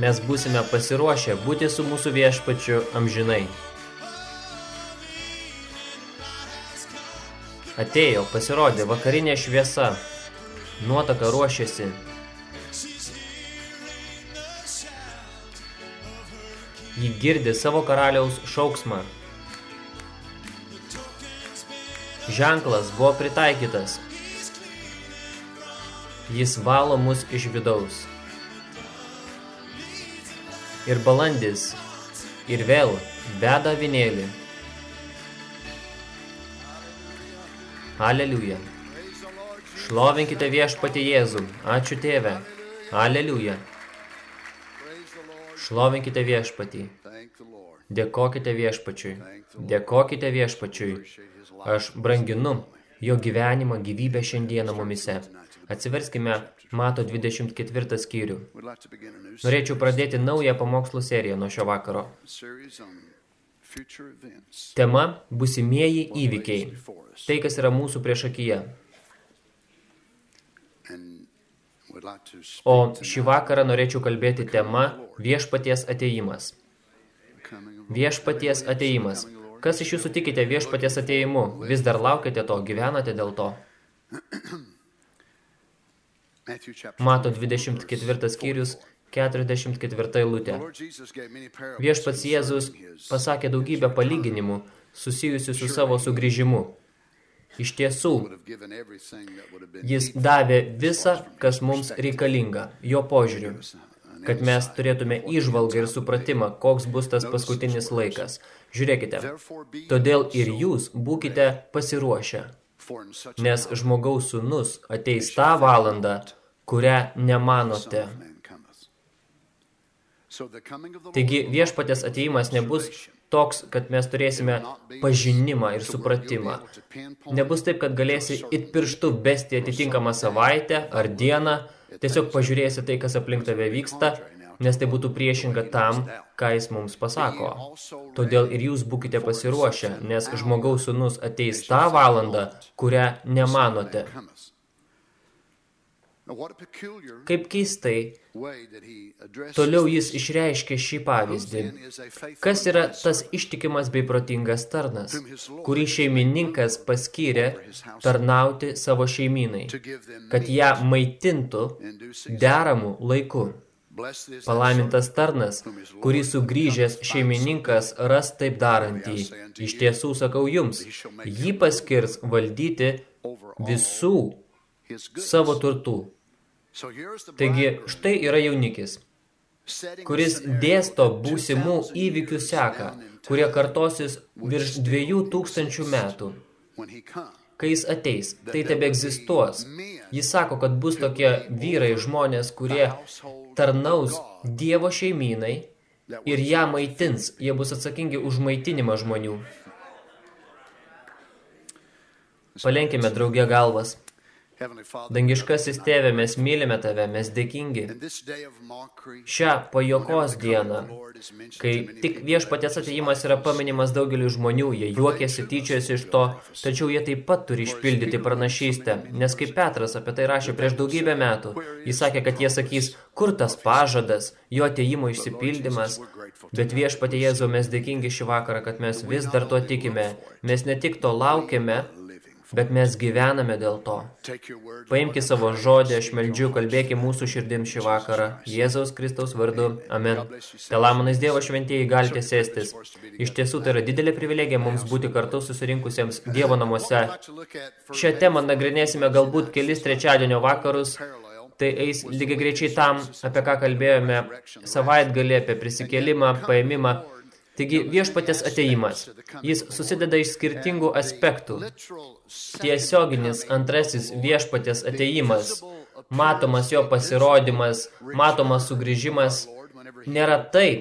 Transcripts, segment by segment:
Mes būsime pasiruošę būti su mūsų viešpačiu amžinai. Atėjo, pasirodė vakarinė šviesa. Nuotaka ruošiasi. Ji girdi savo karaliaus šauksmą. Ženklas buvo pritaikytas. Jis valo mus iš vidaus. Ir balandis, ir vėl beda vinėlį. Aleliuja. Šlovinkite viešpatį Jėzų. Ačiū tėve. Aleliuja. Šlovinkite viešpatį. Dėkokite viešpačiui. Dėkokite viešpačiui. Aš branginu jo gyvenimą, gyvybę šiandieną mumise. Atsiverskime Mato 24 skyrių. Norėčiau pradėti naują pamokslų seriją nuo šio vakaro. Tema – busimieji įvykiai. Tai, kas yra mūsų priešakyje. O šį vakarą norėčiau kalbėti tema – viešpaties ateimas. Viešpaties ateimas. Kas iš jūsų tikite viešpaties ateimu? Vis dar laukite to, gyvenate dėl to. Mato 24 skyrius, 44 eilutė. Viešpats Jėzus pasakė daugybę palyginimų susijusių su savo sugrįžimu. Iš tiesų, jis davė visą, kas mums reikalinga, jo požiūriu, kad mes turėtume įžvalgą ir supratimą, koks bus tas paskutinis laikas. Žiūrėkite, todėl ir jūs būkite pasiruošę, nes žmogaus sūnus ateis tą valandą, kurią nemanote. Taigi viešpatės ateimas nebus toks, kad mes turėsime pažinimą ir supratimą. Nebus taip, kad galėsi it pirštų besti atitinkamą savaitę ar dieną, tiesiog pažiūrėsi tai, kas aplink tave vyksta, nes tai būtų priešinga tam, ką jis mums pasako. Todėl ir jūs būkite pasiruošę, nes žmogaus sūnus ateis tą valandą, kurią nemanote. Kaip keistai, toliau jis išreiškė šį pavyzdį. Kas yra tas ištikimas bei protingas tarnas, kurį šeimininkas paskyrė tarnauti savo šeimynai, kad ją maitintų deramų laiku. Palaimintas tarnas, kurį sugrįžęs šeimininkas ras taip darantį. Iš tiesų sakau jums, jį paskirs valdyti visų savo turtų. Taigi, štai yra jaunikis, kuris dėsto būsimų įvykių seką, kurie kartosis virš dviejų tūkstančių metų. Kai jis ateis, tai tebe egzistuos. Jis sako, kad bus tokie vyrai, žmonės, kurie tarnaus Dievo šeimynai ir ją maitins. Jie bus atsakingi už maitinimą žmonių. Palenkime draugė galvas. Dangiškasis tėve, mes mylime tave, mes dėkingi. Šią pajokos dieną, kai tik viešpatės ateimas yra paminimas daugeliu žmonių, jie juokėsi, tyčiasi iš to, tačiau jie taip pat turi išpildyti pranašystę, nes kaip Petras apie tai rašė prieš daugybę metų, jis sakė, kad jie sakys, kur tas pažadas, jo ateimo išsipildymas, bet viešpatė Jėzau, mes dėkingi šį vakarą, kad mes vis dar to tikime, mes ne tik to laukiame, bet mes gyvename dėl to. Paimki savo žodį, aš meldžiu, kalbėki mūsų širdim šį vakarą. Jėzaus Kristaus vardu. Amen. Telamonais Dievo šventieji galite sėstis. Iš tiesų tai yra didelė privilegija mums būti kartu susirinkusiems Dievo namuose. Šią temą nagrinėsime galbūt kelis trečiadienio vakarus. Tai eis lygiai greičiai tam, apie ką kalbėjome savaitgalį, apie prisikėlimą, paėmimą. Taigi viešpatės ateimas, jis susideda iš skirtingų aspektų. Tiesioginis antrasis viešpatės ateimas, matomas jo pasirodymas, matomas sugrįžimas, nėra tai,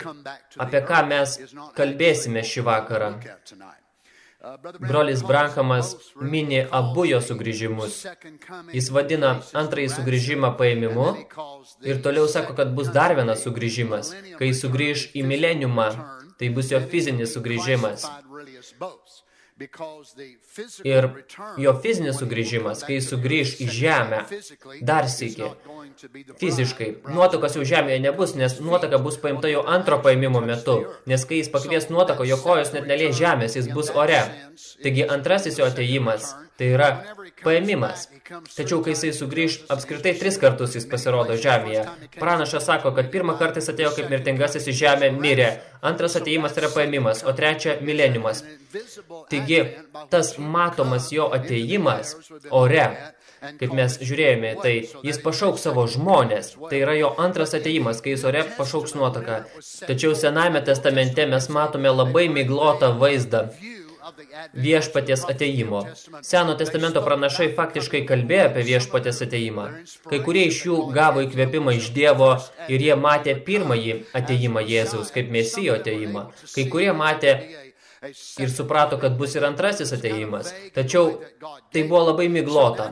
apie ką mes kalbėsime šį vakarą. Brolis Brankamas mini abu jo sugrįžimus. Jis vadina antrąjį sugrįžimą paėmimu ir toliau sako, kad bus dar vienas sugrįžimas, kai sugrįž į mileniumą Tai bus jo fizinis sugrįžimas. Ir jo fizinis sugrįžimas, kai sugrįž į žemę, dar sėki, fiziškai. Nuotokas jau žemėje nebus, nes nuotaka bus paimta jo antro paimimo metu, nes kai jis pakvies nuotaką, jo kojos net nelės žemės, jis bus ore. Taigi antrasis jo ateimas, tai yra paėmimas. Tačiau, kai jisai sugrįž, apskritai tris kartus jis pasirodo žemėje. Pranašas sako, kad pirmą kartą jis atėjo kaip mirtingasis į žemę mirė, antras ateimas yra paėmimas, o trečia mileniumas. Taigi, tas matomas jo ateimas ore, kaip mes žiūrėjome, tai jis pašauks savo žmonės. Tai yra jo antras ateimas, kai jis ore pašauks nuotaką. Tačiau Sename testamente mes matome labai miglotą vaizdą viešpaties ateimo. Seno testamento pranašai faktiškai kalbėjo apie viešpaties ateimą. Kai kurie iš jų gavo įkvėpimą iš Dievo ir jie matė pirmąjį ateimą Jėzaus kaip mesijo ateimą. Kai kurie matė ir suprato, kad bus ir antrasis ateimas. Tačiau tai buvo labai miglota.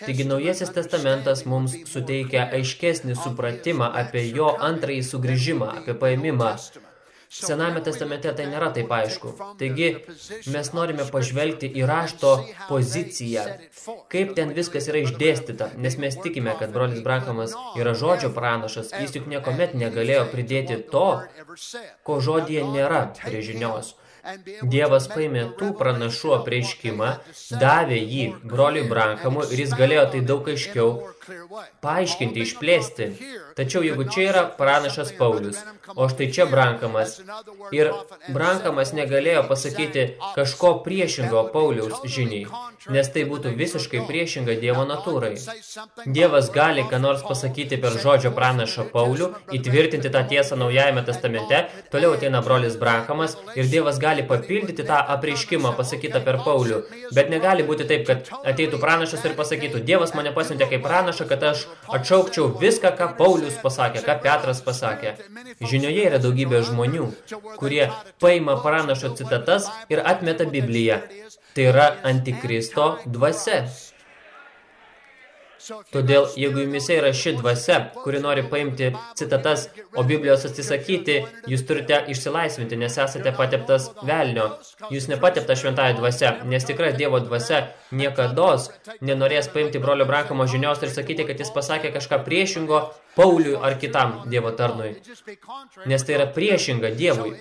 Taigi naujasis testamentas mums suteikia aiškesnį supratimą apie jo antrąjį sugrįžimą, apie paėmimą. Sename testamente tai nėra taip aišku. Taigi, mes norime pažvelgti į rašto poziciją, kaip ten viskas yra išdėstyta, nes mes tikime, kad brolis Brankamas yra žodžio pranašas, jis juk niekomet negalėjo pridėti to, ko žodėje nėra prie žinios. Dievas paėmė tų pranašų apreiškimą, davė jį broliui Brankamui ir jis galėjo tai daug aiškiau paaiškinti, išplėsti. Tačiau jeigu čia yra pranašas Paulius, o štai čia Brankamas, ir Brankamas negalėjo pasakyti kažko priešingo Pauliaus žiniai, nes tai būtų visiškai priešinga Dievo natūrai. Dievas gali ką nors pasakyti per žodžio pranašą Paulių, įtvirtinti tą tiesą naujajame testamente, toliau ateina brolis Brankamas ir Dievas gali papildyti tą apreiškimą pasakytą per Paulių, bet negali būti taip, kad ateitų pranašas ir pasakytų, Dievas mane pasiuntė kaip pranašą, kad aš atšaukčiau viską, ką Paulius pasakė, ką Petras pasakė. Žinioje yra daugybė žmonių, kurie paima pranašo citatas ir atmeta Bibliją. Tai yra antikristo dvasia. Todėl, jeigu jumise yra ši dvasia, kuri nori paimti citatas, o Biblijos atsisakyti, jūs turite išsilaisvinti, nes esate pateptas velnio. Jūs nepatepta šventąją dvasia, nes tikra Dievo dvasia niekados nenorės paimti brolio Brankamo žinios ir sakyti, kad jis pasakė kažką priešingo Pauliui ar kitam Dievo tarnui. Nes tai yra priešinga Dievui.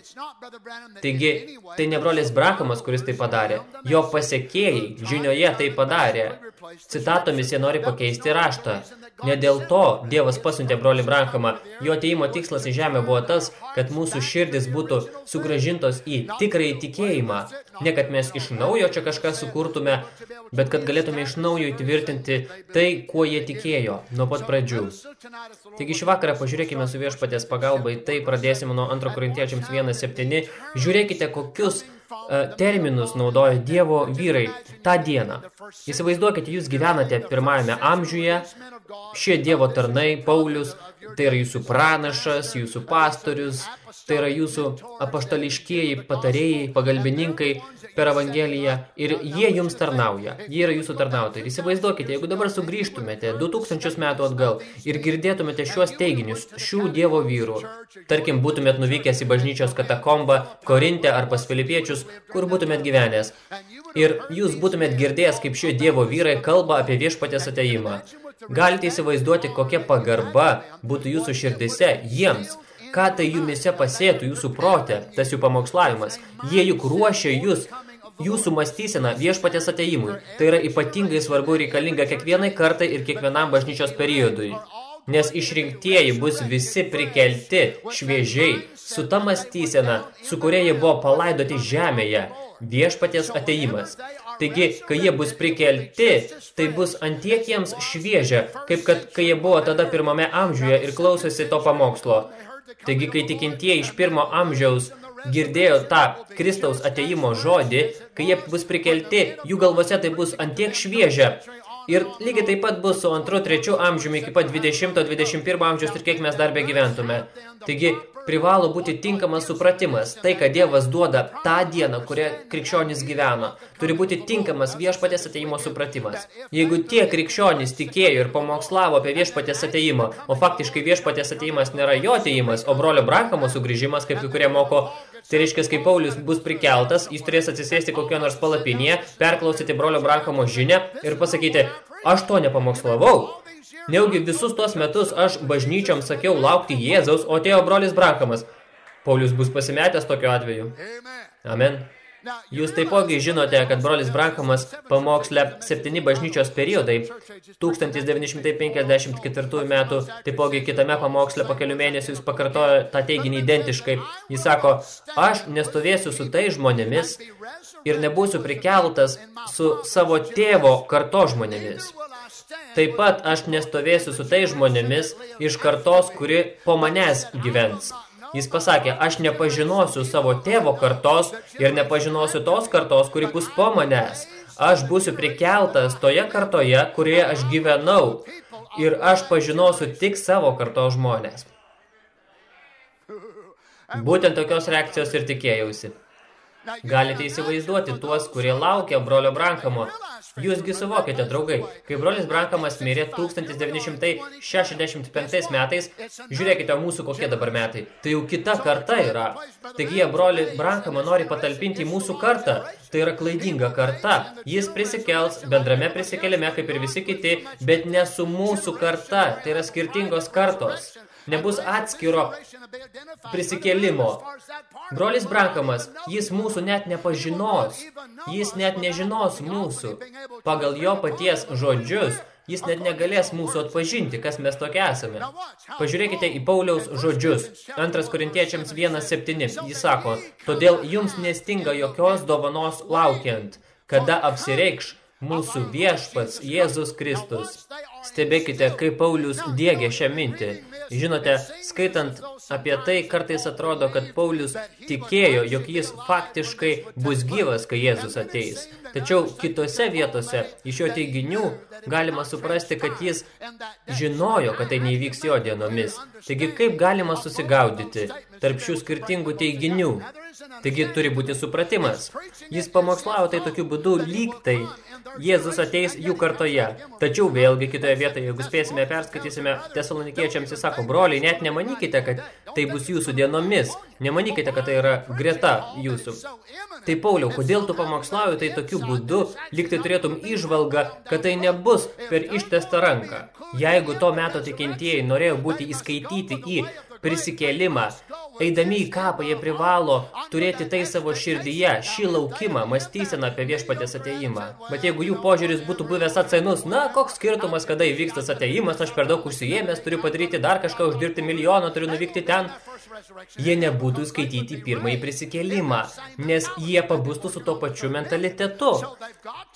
Taigi, tai ne brolis Brakamas, kuris tai padarė. Jo pasiekėjai žinioje tai padarė. Citatomis jie nori pakeisti raštą. Ne dėl to Dievas pasiuntė brolį Brankamą. Jo ateimo tikslas į žemę buvo tas, kad mūsų širdis būtų sugražintos į tikrąjį tikėjimą. Ne kad mes iš naujo čia kažką sukurtume, bet kad galėtume iš naujo įtvirtinti tai, kuo jie tikėjo nuo pat pradžių. Taigi šį vakarą pažiūrėkime su viešpatės pagalbai, tai pradėsime nuo 2 korintiečiams 1.7. Žiūrėkite, kokius E, terminus naudoja Dievo vyrai tą dieną. Įsivaizduokite, jūs gyvenate pirmajame amžiuje, šie Dievo tarnai, Paulius, tai yra jūsų pranašas, jūsų pastorius, tai yra jūsų apaštališkieji patarėjai, pagalbininkai per Evangeliją ir jie jums tarnauja, jie yra jūsų tarnautojai. Įsivaizduokite, jeigu dabar sugrįžtumėte 2000 metų atgal ir girdėtumėte šiuos teiginius šių Dievo vyrų, tarkim, būtumėt nuvykęs į bažnyčios katakombą, Korinte ar pas Filipiečius, kur būtumėt gyvenęs, ir jūs būtumėt girdėjęs, kaip šie Dievo vyrai kalba apie viešpatės ateimą. Galite įsivaizduoti, kokia pagarba būtų jūsų širdise jiems, ką tai jumise pasėtų jūsų protė, tas jų pamokslavimas. Jie juk ruošia jūs, jūsų mąstysena viešpatės ateimui. Tai yra ypatingai svarbu reikalinga kiekvienai kartai ir kiekvienam bažnyčios periodui. Nes išrinktieji bus visi prikelti šviežiai, su ta mąstysena, su kuria jie buvo palaidoti žemėje, viešpatės ateimas. Taigi, kai jie bus prikelti, tai bus antiek jiems šviežia, kaip kad kai jie buvo tada pirmame amžiuje ir klausosi to pamokslo. Taigi, kai tikintieji iš pirmo amžiaus girdėjo tą Kristaus ateimo žodį, kai jie bus prikelti, jų galvose tai bus antiek šviežia. Ir lygiai taip pat bus su antru, trečiu amžiumi iki pat 20-21 amžiaus ir kiek mes dar begyventume. Taigi, privalo būti tinkamas supratimas. Tai, kad Dievas duoda tą dieną, kurią krikščionys gyveno, turi būti tinkamas viešpatės ateimo supratimas. Jeigu tie krikščionys tikėjo ir pamokslavo apie viešpatės ateimą, o faktiškai viešpatės ateimas nėra jo ateimas, o brolio Brankamo sugrįžimas, kaip kai kurie moko, tai reiškia, kai Paulius bus prikeltas, jis turės atsisėsti kokio nors palapinėje, perklausyti brolio Brankamo žinę ir pasakyti, aš to nepamokslavau, Neugi visus tuos metus aš bažnyčiom sakiau laukti Jėzaus, o atėjo brolis Brakamas. Paulius bus pasimetęs tokiu atveju. Amen. Jūs taipogi žinote, kad brolis Brankamas pamokslė septyni bažnyčios periodai 1954 metų, taipogi kitame pamoksle po kelių mėnesių jis pakartojo tą teiginį identiškai. Jis sako, aš nestovėsiu su tai žmonėmis ir nebūsiu prikeltas su savo tėvo karto žmonėmis. Taip pat aš nestovėsiu su tai žmonėmis iš kartos, kuri po manęs gyvens. Jis pasakė, aš nepažinosiu savo tėvo kartos ir nepažinosiu tos kartos, kuri bus po manęs. Aš būsiu prikeltas toje kartoje, kurioje aš gyvenau ir aš pažinosiu tik savo kartos žmonės. Būtent tokios reakcijos ir tikėjausi. Galite įsivaizduoti tuos, kurie laukia brolio Brankamo. Jūsgi suvokite, draugai, kai brolis Brankamas mirė 1965 metais, žiūrėkite mūsų kokie dabar metai, tai jau kita karta yra. Taigi jie brolį Brankamą nori patalpinti į mūsų kartą. Tai yra klaidinga karta. Jis prisikels bendrame prisikelime kaip ir visi kiti, bet ne su mūsų karta. Tai yra skirtingos kartos nebus atskiro prisikėlimo. Brolis Brankamas, jis mūsų net nepažinos, jis net nežinos mūsų. Pagal jo paties žodžius, jis net negalės mūsų atpažinti, kas mes tokie esame. Pažiūrėkite į Pauliaus žodžius. Antras korintiečiams 1.7. Jis sako, todėl jums nestinga jokios dovanos laukiant, kada apsireikš mūsų viešpats Jėzus Kristus. Stebėkite, kaip Paulius dėgė šią mintį. Žinote, skaitant apie tai, kartais atrodo, kad Paulius tikėjo, jog jis faktiškai bus gyvas, kai Jėzus ateis. Tačiau kitose vietose iš jo teiginių galima suprasti, kad jis žinojo, kad tai neįvyks jo dienomis. Taigi, kaip galima susigaudyti tarp šių skirtingų teiginių? Taigi, turi būti supratimas. Jis pamokslavo tai tokiu būdu lyg tai Jėzus ateis jų kartoje. Tačiau vėlgi kitoje vietoje, jeigu spėsime, perskaitysime tesalonikiečiams, jis sako, broliai, net nemanykite, kad tai bus jūsų dienomis. Nemanykite, kad tai yra greta jūsų. Tai Pauliau, kodėl tu pamokslauji tai tokiu būdu, lyg tai turėtum išvalgą, kad tai nebus per ištestą ranką. Jeigu to meto tikintieji norėjo būti įskaityti į prisikėlimą, Eidami į kapą, jie privalo turėti tai savo širdyje, šį laukimą, mąstyseną apie viešpatės ateimą. Bet jeigu jų požiūris būtų buvęs atsainus, na, koks skirtumas, kada įvyks tas ateimas, aš per daug užsijėmęs, turiu padaryti dar kažką, uždirbti milijoną, turiu nuvykti ten, jie nebūtų skaityti pirmąjį prisikėlimą, nes jie pabustų su to pačiu mentalitetu.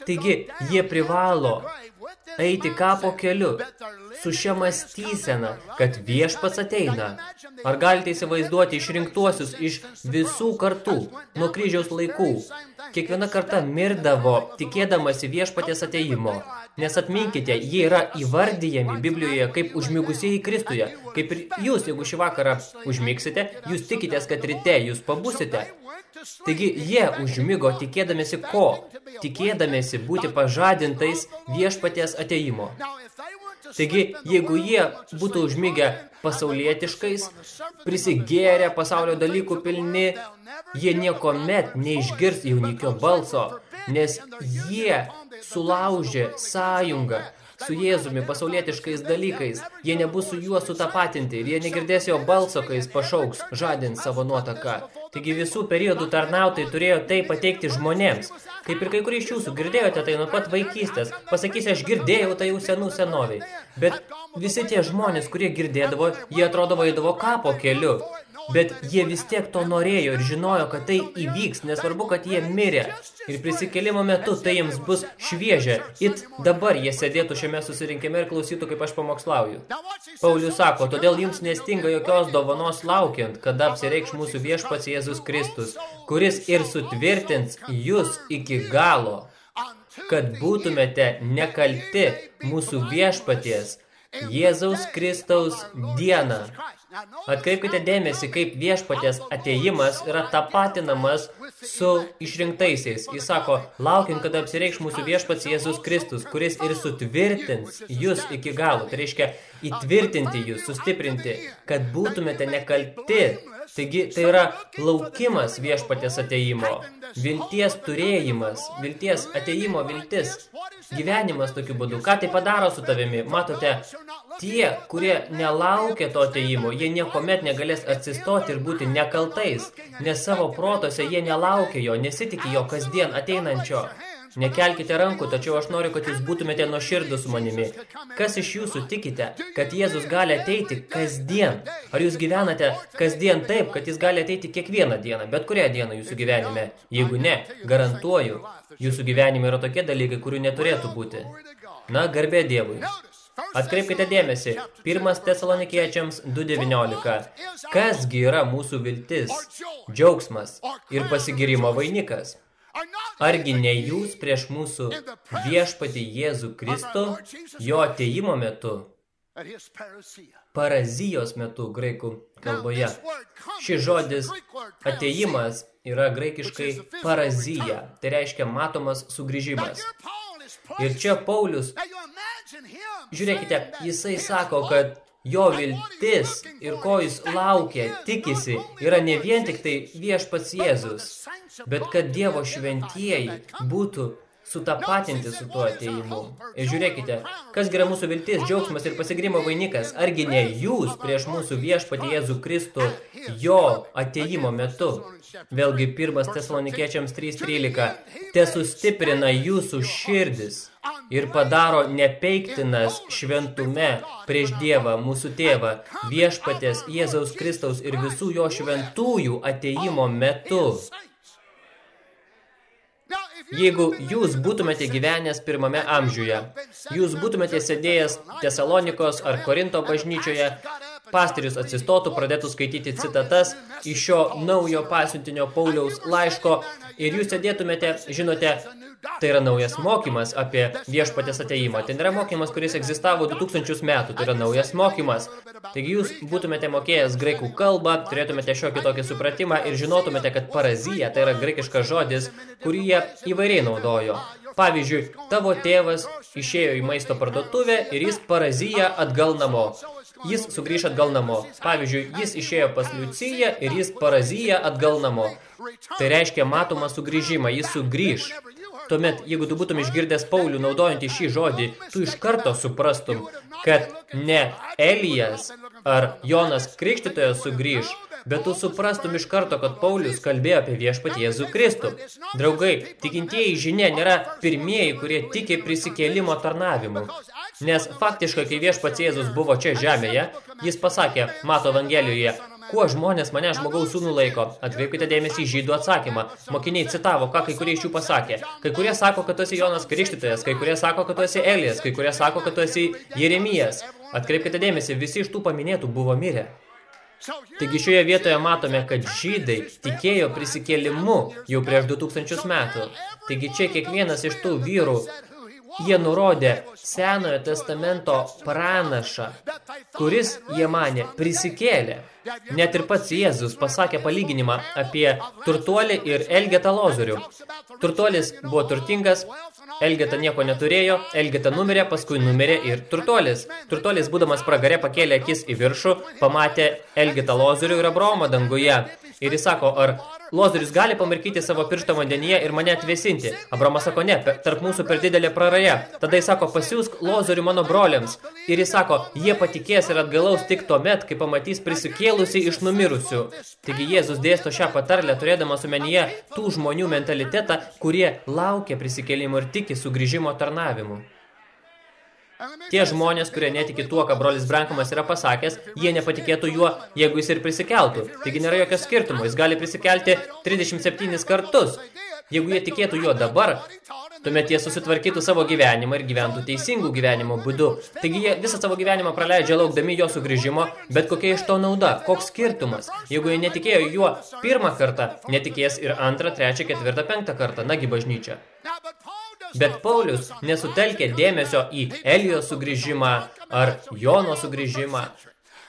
Taigi, jie privalo eiti kapo keliu, su šia mąstysena, kad viešpats ateina. Ar galite įsivaizduoti išrinktuosius iš visų kartų, nuo kryžiaus laikų? Kiekviena karta mirdavo, tikėdamasi viešpatės ateimo. Nes atminkite, jie yra įvardyjami Biblijoje kaip užmigusieji Kristuje. Kaip ir jūs, jeigu šį vakarą užmigsite, jūs tikitės, kad ryte jūs pabusite. Taigi jie užmigo tikėdamėsi ko? Tikėdamėsi būti pažadintais viešpaties ateimo. Taigi, jeigu jie būtų užmigę pasaulietiškais, prisigėrę pasaulio dalykų pilni, jie niekuomet neišgirs jaunikio balso, nes jie sulaužė sąjungą su Jėzumi pasaulietiškais dalykais. Jie nebus su juo sutapatinti ir jie negirdės jo balso, kai jis pašauks, žadint savo nuotaką. Taigi visų periodų tarnautai turėjo tai pateikti žmonėms. Kaip ir kai kurie iš jūsų girdėjote tai nuo pat vaikystės. Pasakysi, aš girdėjau tai jau senų senoviai. Bet visi tie žmonės, kurie girdėdavo, jie atrodo vaidavo kapo keliu. Bet jie vis tiek to norėjo ir žinojo, kad tai įvyks, nesvarbu, kad jie mirė. Ir prisikėlimo metu tai jiems bus šviežia. It dabar jie sėdėtų šiame susirinkime ir klausytų, kaip aš pamokslauju. Paulius sako, todėl jums nestinga jokios dovanos laukiant, kada apsireikš mūsų viešpats Jėzus Kristus, kuris ir sutvirtins jūs iki galo, kad būtumėte nekalti mūsų viešpaties Jėzaus Kristaus dieną. Atkreipkite dėmesį, kaip viešpatės ateimas yra tapatinamas su išrinktaisiais. Jis sako, laukim, kada apsireikš mūsų viešpats Jėzus Kristus, kuris ir sutvirtins jūs iki galo. Tai reiškia įtvirtinti jūs, sustiprinti, kad būtumėte nekalti. Taigi tai yra laukimas viešpatės ateimo, vilties turėjimas, vilties ateimo viltis, gyvenimas tokiu būdu. Ką tai padaro su tavimi? Matote, Tie, kurie nelaukia to ateimo, jie niekuomet negalės atsistoti ir būti nekaltais, nes savo protose jie nelaukia jo, nesitiki jo kasdien ateinančio. Nekelkite rankų, tačiau aš noriu, kad jūs būtumėte nuoširdus su manimi. Kas iš jūsų tikite, kad Jėzus gali ateiti kasdien? Ar jūs gyvenate kasdien taip, kad jis gali ateiti kiekvieną dieną, bet kurią dieną jūsų gyvenime? Jeigu ne, garantuoju, jūsų gyvenime yra tokie dalykai, kurių neturėtų būti. Na, garbė Dievui. Atkreipkite dėmesį, pirmas tesalonikiečiams 2.19. Kasgi yra mūsų viltis, džiaugsmas ir pasigirimo vainikas? Argi ne jūs prieš mūsų viešpatį Jėzų Kristų, jo ateimo metu, parazijos metu graikų kalboje. Šis žodis ateimas yra graikiškai parazija, tai reiškia matomas sugrįžimas. Ir čia Paulius Žiūrėkite, jisai sako, kad jo viltis ir ko jis laukia, tikisi, yra ne vien tik tai viešpats Jėzus, bet kad Dievo šventieji būtų sutapatinti su tuo ateimu. Ir žiūrėkite, kas yra mūsų viltis, džiaugsmas ir pasigrimo vainikas, argi ne jūs prieš mūsų viešpatį Jėzų Kristų jo ateimo metu. Vėlgi pirmas tesalonikiečiams 3.13. Te sustiprina jūsų širdis ir padaro nepeiktinas šventume prieš Dievą, mūsų tėvą, viešpatės Jėzaus Kristaus ir visų jo šventųjų ateimo metu. Jeigu jūs būtumėte gyvenęs pirmame amžiuje, jūs būtumėte sėdėjęs Tesalonikos ar Korinto bažnyčioje, pastorius atsistotų, pradėtų skaityti citatas iš šio naujo pasiuntinio Pauliaus laiško ir jūs sėdėtumėte, žinote, Tai yra naujas mokymas apie viešpatės ateimą. Tai nėra mokymas, kuris egzistavo 2000 metų. Tai yra naujas mokymas. Taigi jūs būtumėte mokėjęs graikų kalbą, turėtumėte šiokį tokį supratimą ir žinotumėte, kad parazija tai yra graikiškas žodis, kurį jie įvairiai naudojo. Pavyzdžiui, tavo tėvas išėjo į maisto parduotuvę ir jis paraziją atgal namo. Jis sugrįš atgal namo. Pavyzdžiui, jis išėjo pas Liuciją ir jis paraziją atgal namo. Tai reiškia matomą sugrįžimą, jis sugrįž. Tuomet, jeigu tu būtum išgirdęs Paulių naudojantį šį žodį, tu iš karto suprastum, kad ne Elijas ar Jonas Krikštytojas sugrįž, bet tu suprastum iš karto, kad Paulius kalbėjo apie viešpatį Jėzų Kristų. Draugai, tikintieji žinia nėra pirmieji, kurie tiki prisikėlimo tarnavimu. Nes faktiškai, kai viešpats Jėzus buvo čia žemėje, jis pasakė, mato Evangelijoje, Kuo žmonės mane žmogaus sūnų laiko? Atkreipkite dėmesį į žydų atsakymą. Mokiniai citavo, ką kai kurie iš jų pasakė. Kai kurie sako, kad tu esi Jonas Krikštytojas, kai kurie sako, kad tu esi Elijas, kai kurie sako, kad tu esi Jeremijas. Atkreipkite dėmesį, visi iš tų paminėtų buvo mirę. Taigi šioje vietoje matome, kad žydai tikėjo prisikėlimu jau prieš 2000 metų. Taigi čia kiekvienas iš tų vyrų Jie nurodė Senojo testamento pranašą, kuris, jie manė, prisikėlė. Net ir pats Jėzus pasakė palyginimą apie turtuolį ir Elgetą Lozorių. Turtuolis buvo turtingas, Elgeta nieko neturėjo, Elgeta numirė, paskui numirė ir turtuolis. Turtuolis, būdamas pragare, pakėlė akis į viršų, pamatė Elgetą Lozorių ir Abraomą danguje. Ir jis sako, ar Lozorius gali pamirkyti savo pirštą vandenyje ir mane atvėsinti. Abramas sako, ne, tarp mūsų per didelė praraja. Tada jis sako, pasiūsk Lozorių mano broliams. Ir jis sako, jie patikės ir atgalaus tik tuomet, kai pamatys prisikėlusi iš numirusių. Taigi Jėzus dėsto šią patarlę, turėdamas omenyje tų žmonių mentalitetą, kurie laukia prisikėlimo ir tiki sugrįžimo tarnavimu. Tie žmonės, kurie netiki tuo, ką brolis Brankamas yra pasakęs, jie nepatikėtų juo, jeigu jis ir prisikeltų. Taigi nėra jokio skirtumo, jis gali prisikelti 37 kartus. Jeigu jie tikėtų juo dabar, tuomet jie susitvarkytų savo gyvenimą ir gyventų teisingų gyvenimo būdu. Taigi jie visą savo gyvenimą praleidžia laukdami jo sugrįžimo, bet kokia iš to nauda, koks skirtumas. Jeigu jie netikėjo juo pirmą kartą, netikės ir antrą, trečią, ketvirtą, penktą kartą, nagi bažnyčia. Bet Paulius nesutelkė dėmesio į Elijo sugrįžimą ar Jono sugrįžimą.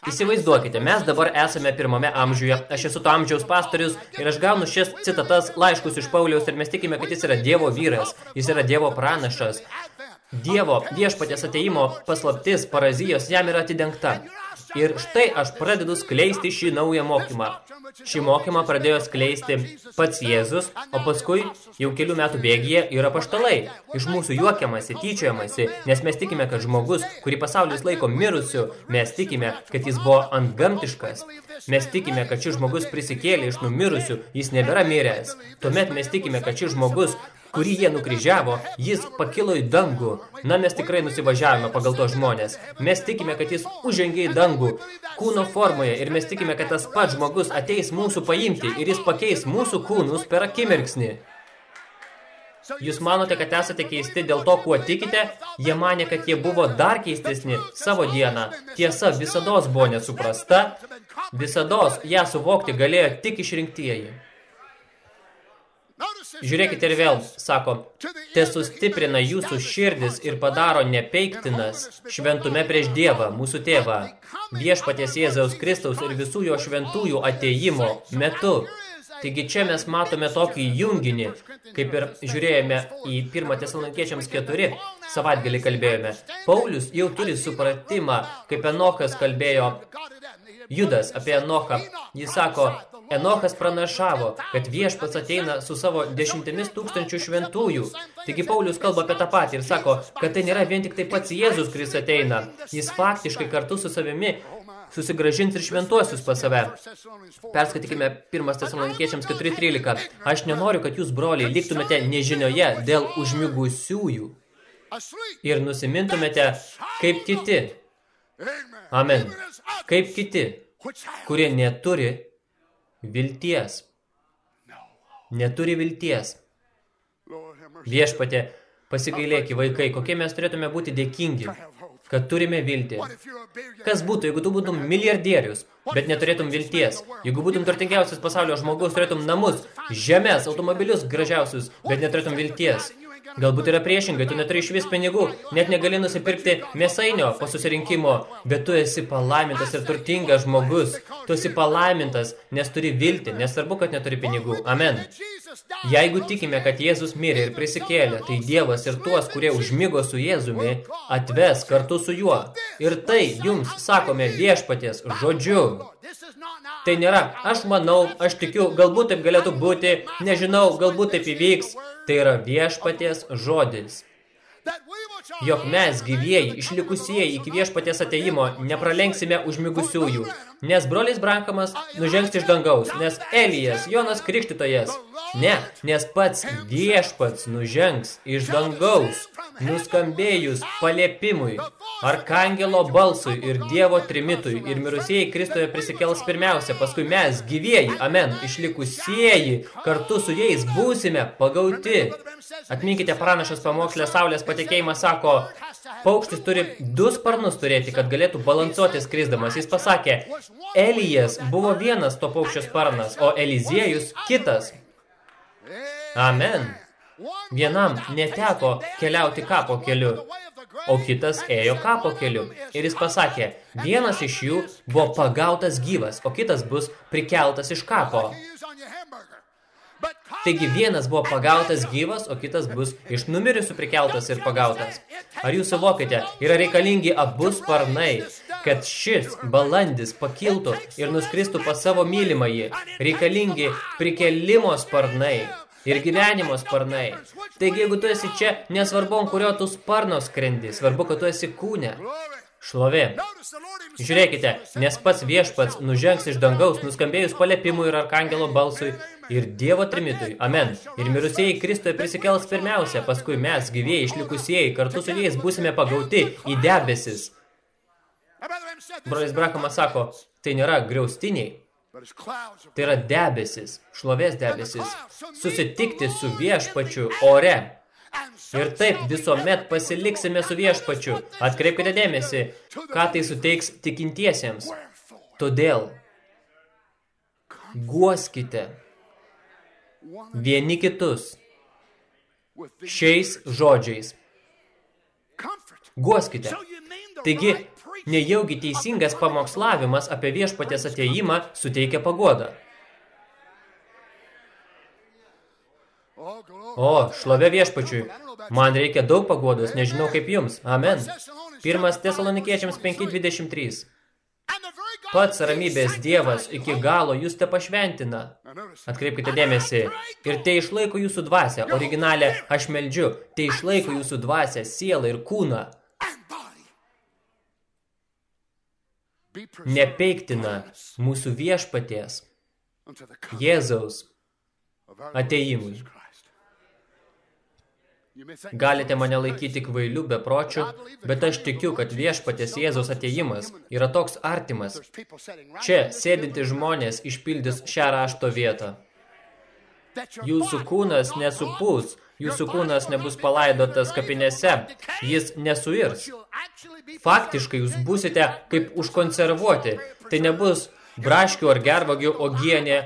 Įsivaizduokite, mes dabar esame pirmame amžiuje, aš esu to amžiaus pastorius ir aš gaunu šias citatas laiškus iš Pauliaus ir mes tikime, kad jis yra Dievo vyras, jis yra Dievo pranašas. Dievo viešpatės ateimo paslaptis parazijos jam yra atidengta. Ir štai aš pradedu skleisti šį naują mokymą. Šį mokymą pradėjo skleisti pats Jėzus, o paskui jau kelių metų bėgyje yra paštalai. Iš mūsų juokiamasi, tyčiojamasi, nes mes tikime, kad žmogus, kurį pasaulis laiko mirusiu, mes tikime, kad jis buvo antgamtiškas. Mes tikime, kad šis žmogus prisikėlė iš numirusių, jis nebėra miręs. Tuomet mes tikime, kad šis žmogus kurį jie nukryžiavo, jis pakilo į dangų. Na, mes tikrai nusivažiavome pagal to žmonės. Mes tikime, kad jis užengė į dangų kūno formoje ir mes tikime, kad tas pats žmogus ateis mūsų paimti ir jis pakeis mūsų kūnus per akimirksnį. Jūs manote, kad esate keisti dėl to, kuo tikite? Jie manė, kad jie buvo dar keistesni savo dieną. Tiesa, visados buvo nesuprasta. Visados ją suvokti galėjo tik išrinktieji. Žiūrėkite ir vėl, sako, te sustiprina jūsų širdis ir padaro nepeiktinas šventume prieš Dievą, mūsų tėvą, viešpaties Jėzaus Kristaus ir visų jo šventųjų ateimo metu. Taigi čia mes matome tokį junginį, kaip ir žiūrėjome į 1 Tesalonikiečiams 4, savaitgalį kalbėjome. Paulius jau turi supratimą, kaip Enokas kalbėjo Judas apie Enochą. Jis sako, Enochas pranašavo, kad viešpats ateina su savo dešimtimis tūkstančių šventųjų. Taigi Paulius kalba apie tą patį ir sako, kad tai nėra vien tik tai pats Jėzus, kuris ateina. Jis faktiškai kartu su savimi susigražins ir šventuosius pas save. Perskaitykime 1 Tesaloninkiečiams 4.13. Aš nenoriu, kad jūs, broliai, liktumėte nežinioje dėl užmigusiųjų ir nusimintumėte kaip kiti. Amen. Kaip kiti, kurie neturi vilties. Neturi vilties. Viešpatė, pasigailėki vaikai, kokie mes turėtume būti dėkingi, kad turime viltį. Kas būtų, jeigu tu būtum milijardierius, bet neturėtum vilties? Jeigu būtum turtingiausias pasaulio žmogus, turėtum namus, žemės, automobilius gražiausius, bet neturėtum vilties? Galbūt yra priešingai, tu neturi iš vis pinigų, net negali nusipirkti mėsainio po susirinkimo, bet tu esi palaimintas ir turtingas žmogus. Tu esi palaimintas, nes turi viltį, nesvarbu, kad neturi pinigų. Amen. Jeigu tikime, kad Jėzus mirė ir prisikėlė, tai Dievas ir tuos, kurie užmigo su Jėzumi, atves kartu su juo. Ir tai jums sakome viešpaties žodžiu. Tai nėra, aš manau, aš tikiu, galbūt taip galėtų būti, nežinau, galbūt taip įvyks. Tai yra viešpaties žodis. Jok mes, gyvieji, išlikusieji iki viešpaties ateimo, nepralenksime užmigusiųjų, nes brolis Brankamas nužengs iš dangaus, nes Elijas, Jonas Krikštytojas, ne, nes pats viešpats nužengs iš dangaus, nuskambėjus paliepimui, arkangelo balsui ir Dievo trimitui ir mirusieji Kristoje prisikels pirmiausia, paskui mes, gyvieji, amen, išlikusieji, kartu su jais būsime pagauti. Atminkite pranašas pamokslę Saulės patekėjimas sako, paukštis turi du sparnus turėti, kad galėtų balansuoti skrisdamas. Jis pasakė, Elijas buvo vienas to paukščio sparnas, o Eliziejus kitas. Amen. Vienam neteko keliauti kapo keliu, o kitas ėjo kapo keliu. Ir jis pasakė, vienas iš jų buvo pagautas gyvas, o kitas bus prikeltas iš kapo. Taigi vienas buvo pagautas gyvas, o kitas bus iš numiriusių prikeltas ir pagautas. Ar jūs suvokite, yra reikalingi abu sparnai, kad šis balandis pakiltų ir nuskristų pas savo mylimąjį. Reikalingi prikelimo sparnai ir gyvenimo sparnai. Taigi, jeigu tu esi čia, nesvarbu, kurio tu sparno skrendi, svarbu, kad tu esi kūne. Šlovė. Žiūrėkite, nes pats viešpats nužengs iš dangaus, nuskambėjus paliepimui ir arkangelo balsui ir Dievo trimitui. Amen. Ir mirusieji Kristoje prisikels pirmiausia, paskui mes, gyvėjai, išlikusieji, kartu su jais būsime pagauti į debesis. Brolis Brakamas sako, tai nėra griaustiniai, Tai yra debesis, šlovės debesis, susitikti su viešpačiu ore. Ir taip visuomet pasiliksime su viešpačiu. Atkreipkite dėmesį, ką tai suteiks tikintiesiems. Todėl guoskite vieni kitus šiais žodžiais. Guoskite. Taigi, nejaugi teisingas pamokslavimas apie viešpatės ateimą suteikia pagodą. O, šlovė viešpačiui. Man reikia daug pagodos, nežinau kaip jums. Amen. Pirmas tesalonikiečiams 5.23. Pats ramybės Dievas iki galo jūs te pašventina. Atkreipkite dėmesį. Ir tai išlaiko jūsų dvasę. Originalė aš meldžiu. Tai išlaiko jūsų dvasę, sielą ir kūną. Nepeiktina mūsų viešpaties Jėzaus ateimui. Galite mane laikyti kvailiu bepročiu, bet aš tikiu, kad viešpatės Jėzaus ateimas yra toks artimas. Čia sėdinti žmonės išpildys šią rašto vietą. Jūsų kūnas nesupūs, jūsų kūnas nebus palaidotas kapinėse, jis nesuirs. Faktiškai jūs busite kaip užkonservuoti. Tai nebus braškių ar gervagių ogienė,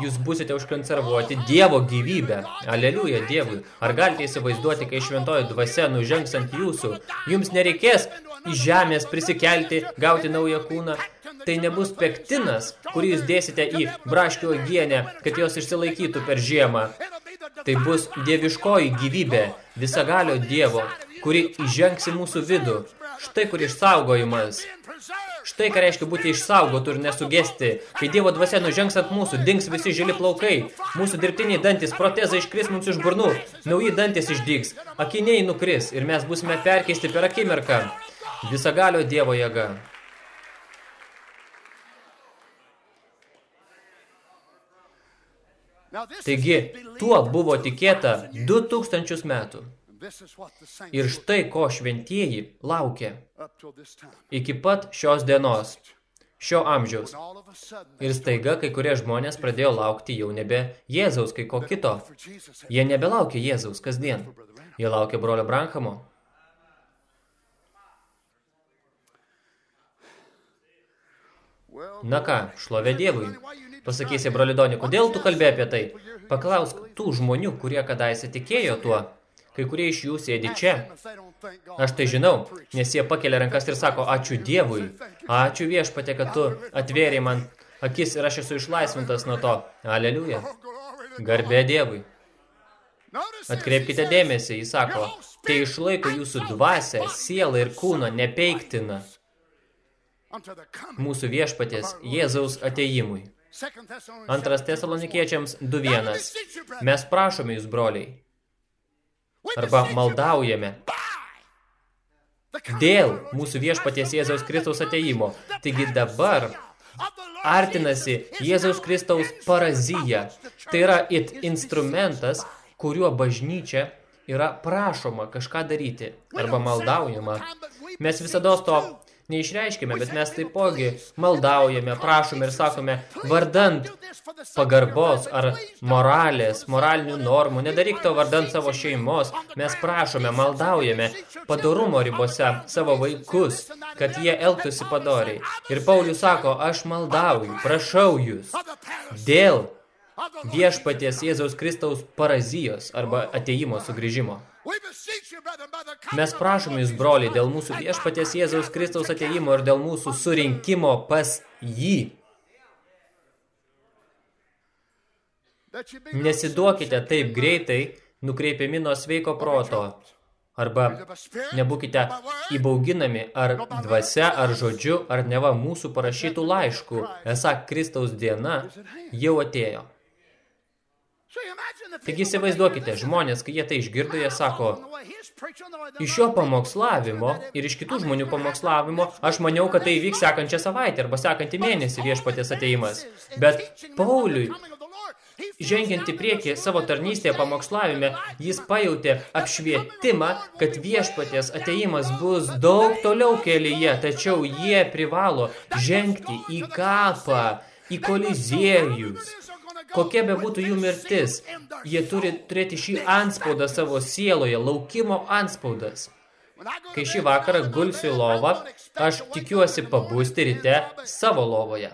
jūs busite užkonservuoti Dievo gyvybę. Aleliuja Dievui. Ar galite įsivaizduoti, kai šventoji dvasia nužengs ant jūsų, jums nereikės iš žemės prisikelti, gauti naują kūną. Tai nebus pektinas, kurį jūs dėsite į braškių ogienę, kad jos išsilaikytų per žiemą. Tai bus dieviškoji gyvybė, visagalio Dievo, kuri įžengs į mūsų vidų. Štai kur išsaugojimas. Štai ką reiškia būti išsaugotų ir nesugesti. Kai Dievo dvasia nužengs ant mūsų, dings visi žili plaukai. Mūsų dirbtiniai dantis, protezai iškris mums iš burnų. Nauji dantis išdygs, akiniai nukris ir mes būsime perkeisti per akimirką. Visagalio Dievo jėga. Taigi, tuo buvo tikėta 2000 metų. Ir štai ko šventieji laukia iki pat šios dienos, šio amžiaus. Ir staiga kai kurie žmonės pradėjo laukti jau nebe Jėzaus, kai ko kito. Jie nebelaukia Jėzaus kasdien. Jie laukia brolio Branhamo. Na ką, šlovė Dievui. Pasakysi, brolidonį, kodėl tu kalbė apie tai? Paklausk tų žmonių, kurie kadaise tikėjo tuo. Kai kurie iš jų sėdi čia. Aš tai žinau, nes jie pakelia rankas ir sako, ačiū Dievui, ačiū viešpatė, kad tu atvėrei man akis ir aš esu išlaisvintas nuo to. Aleliuja. Garbė Dievui. Atkreipkite dėmesį, jis sako, tai išlaiko jūsų dvasę, sielą ir kūną nepeiktina mūsų viešpatės Jėzaus ateimui. Antras tesalonikiečiams 2.1. Mes prašome jūs, broliai, arba maldaujame dėl mūsų viešpaties Jėzaus Kristaus ateimo. Taigi dabar artinasi Jėzaus Kristaus parazija. Tai yra it instrumentas, kuriuo bažnyčia yra prašoma kažką daryti arba maldaujama. Mes visada to neišreiškime, bet mes taipogi maldaujame, prašome ir sakome, vardant pagarbos ar moralės, moralinių normų, nedaryk to vardant savo šeimos, mes prašome, maldaujame padarumo ribose savo vaikus, kad jie elgtųsi padoriai. Ir Paulius sako, aš maldauju, prašau jūs, dėl viešpaties Jėzaus Kristaus parazijos arba ateimo sugrįžimo. Mes prašome jūs, broliai, dėl mūsų viešpaties Jėzaus Kristaus ateimo ir dėl mūsų surinkimo pas jį. Nesiduokite taip greitai, nukreipiami nuo sveiko proto. Arba nebūkite įbauginami ar dvasia, ar žodžiu, ar neva mūsų parašytų laiškų. Esą Kristaus diena jau atėjo. Taigi įsivaizduokite, žmonės, kai jie tai išgirdo, jie sako, iš jo pamokslavimo ir iš kitų žmonių pamokslavimo, aš maniau, kad tai vyks sekančią savaitę arba sekantį mėnesį viešpatės ateimas. Bet Pauliui, žengiant į priekį savo tarnystėje pamokslavime, jis pajautė apšvietimą, kad viešpatės ateimas bus daug toliau kelyje, tačiau jie privalo žengti į kapą, į koliziejus Kokia be būtų jų mirtis, jie turi turėti šį anspaudą savo sieloje, laukimo anspaudas. Kai šį vakarą gulsiu į lovą, aš tikiuosi pabusti ryte savo lovoje.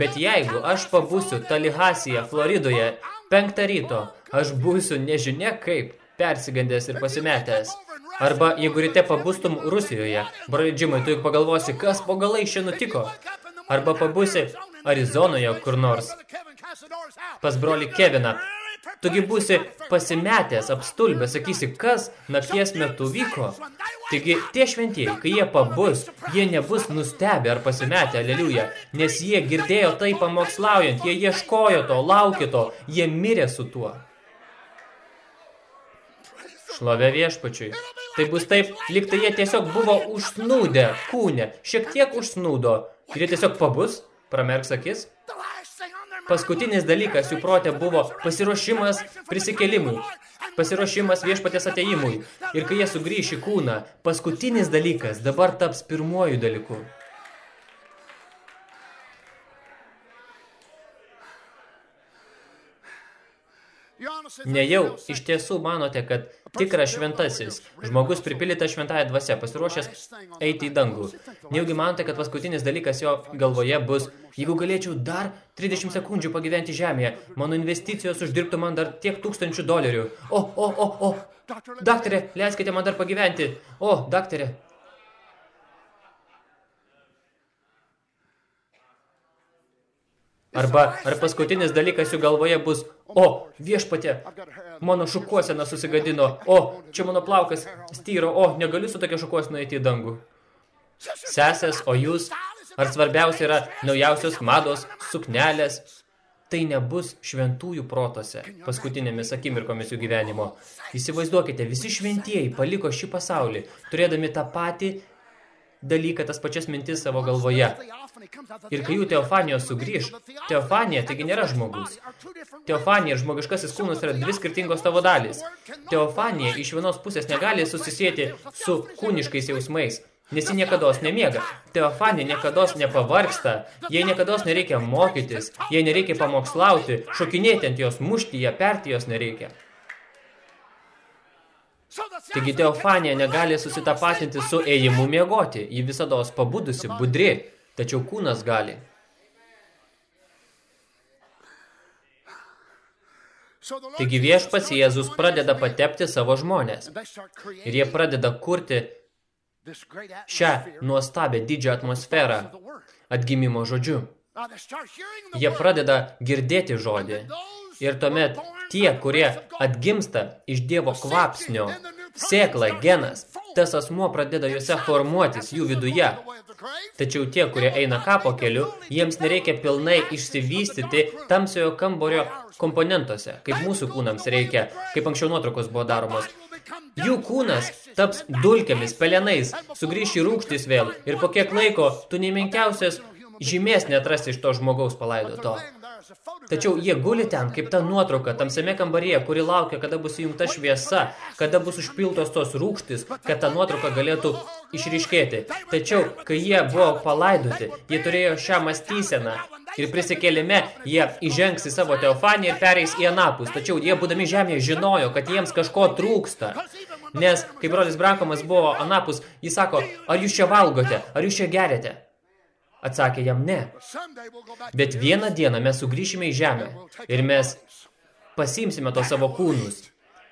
Bet jeigu aš pabusiu Talihasija, Floridoje, penktą ryto, aš būsiu nežinia kaip persigandęs ir pasimetęs. Arba jeigu ryte pabustum Rusijoje, broli Džimai, tu juk pagalvosi, kas po galai čia nutiko. Arba pabusi Arizonoje kur nors, pas broli Keviną. Tugi būsi pasimetęs, apstulbęs, sakysi, kas nakties metu vyko. Taigi tie šventieji, kai jie pabus, jie nebus nustebę ar pasimetę, aleliuja, nes jie girdėjo tai pamokslaujant, jie ieškojo to, laukė to, jie mirė su tuo. Šlovė viešpačiui. Tai bus taip, lyg tai jie tiesiog buvo užsnūdę kūne, šiek tiek užsnūdo. Ir jie tiesiog pabus, pramerks akis. Paskutinis dalykas jų protė buvo pasiruošimas prisikelimui, pasiruošimas viešpatės ateimui. Ir kai jie sugrįš į kūną, paskutinis dalykas dabar taps pirmuoju dalyku. Nejau, iš tiesų manote, kad tikras šventasis, žmogus pripildytas šventąją dvasia, pasiruošęs eiti į dangų. Nejaugi manote, kad paskutinis dalykas jo galvoje bus, jeigu galėčiau dar 30 sekundžių pagyventi žemėje, mano investicijos uždirbtų man dar tiek tūkstančių dolerių. O, o, o, o, daktarė, leiskite man dar pagyventi. O, daktarė, Arba ar paskutinis dalykas jų galvoje bus, o, viešpatė, mano šukuosena susigadino, o, čia mano plaukas styro, o, negaliu su tokia šukuosena eiti į dangų. Sesės, o jūs, ar svarbiausia yra naujausios mados, suknelės, tai nebus šventųjų protose paskutinėmis akimirkomis jų gyvenimo. Įsivaizduokite, visi šventieji paliko šį pasaulį, turėdami tą patį dalyką, tas pačias mintis savo galvoje. Ir kai jų teofanijos sugrįž, teofanija taigi nėra žmogus. Teofanija ir žmogiškasis kūnas yra dvi skirtingos tavo dalys. Teofanija iš vienos pusės negali susisėti su kūniškais jausmais, nes ji niekados nemiega. Teofanija niekados nepavargsta, jai niekados nereikia mokytis, jai nereikia pamokslauti, šokinėti ant jos, mušti ją, perti jos nereikia. Taigi Teofanija negali susitapatinti su ėjimu miegoti, ji visados pabudusi, budri, tačiau kūnas gali. Taigi viešpats Jėzus pradeda patepti savo žmonės ir jie pradeda kurti šią nuostabę didžią atmosferą atgimimo žodžiu. Jie pradeda girdėti žodį ir tuomet tie, kurie atgimsta iš Dievo kvapsnio, sėkla, genas, tas asmuo pradeda juose formuotis jų viduje. Tačiau tie, kurie eina kapo keliu, jiems nereikia pilnai išsivystyti tamsiojo kambario komponentuose, kaip mūsų kūnams reikia, kaip anksčiau nuotraukos buvo daromos. Jų kūnas taps dulkėmis, pelenais, sugrįš į rūkštis vėl ir po kiek laiko tu nemenkiausias žymės neatrasti iš to žmogaus palaidoto. Tačiau jie guli ten, kaip ta nuotrauka, tamsiame kambaryje, kuri laukia, kada bus įjungta šviesa, kada bus užpiltos tos rūkštis, kad ta nuotrauka galėtų išryškėti. Tačiau, kai jie buvo palaidoti, jie turėjo šią mąstyseną ir prisikėlime jie įžengs į savo teofaniją ir pereis į anapus. Tačiau jie, būdami žemėje, žinojo, kad jiems kažko trūksta. Nes, kai brolis Brankomas buvo anapus, jis sako, ar jūs čia valgote, ar jūs čia geriate? Atsakė jam ne. Bet vieną dieną mes sugrįšime į žemę ir mes pasimsime to savo kūnus.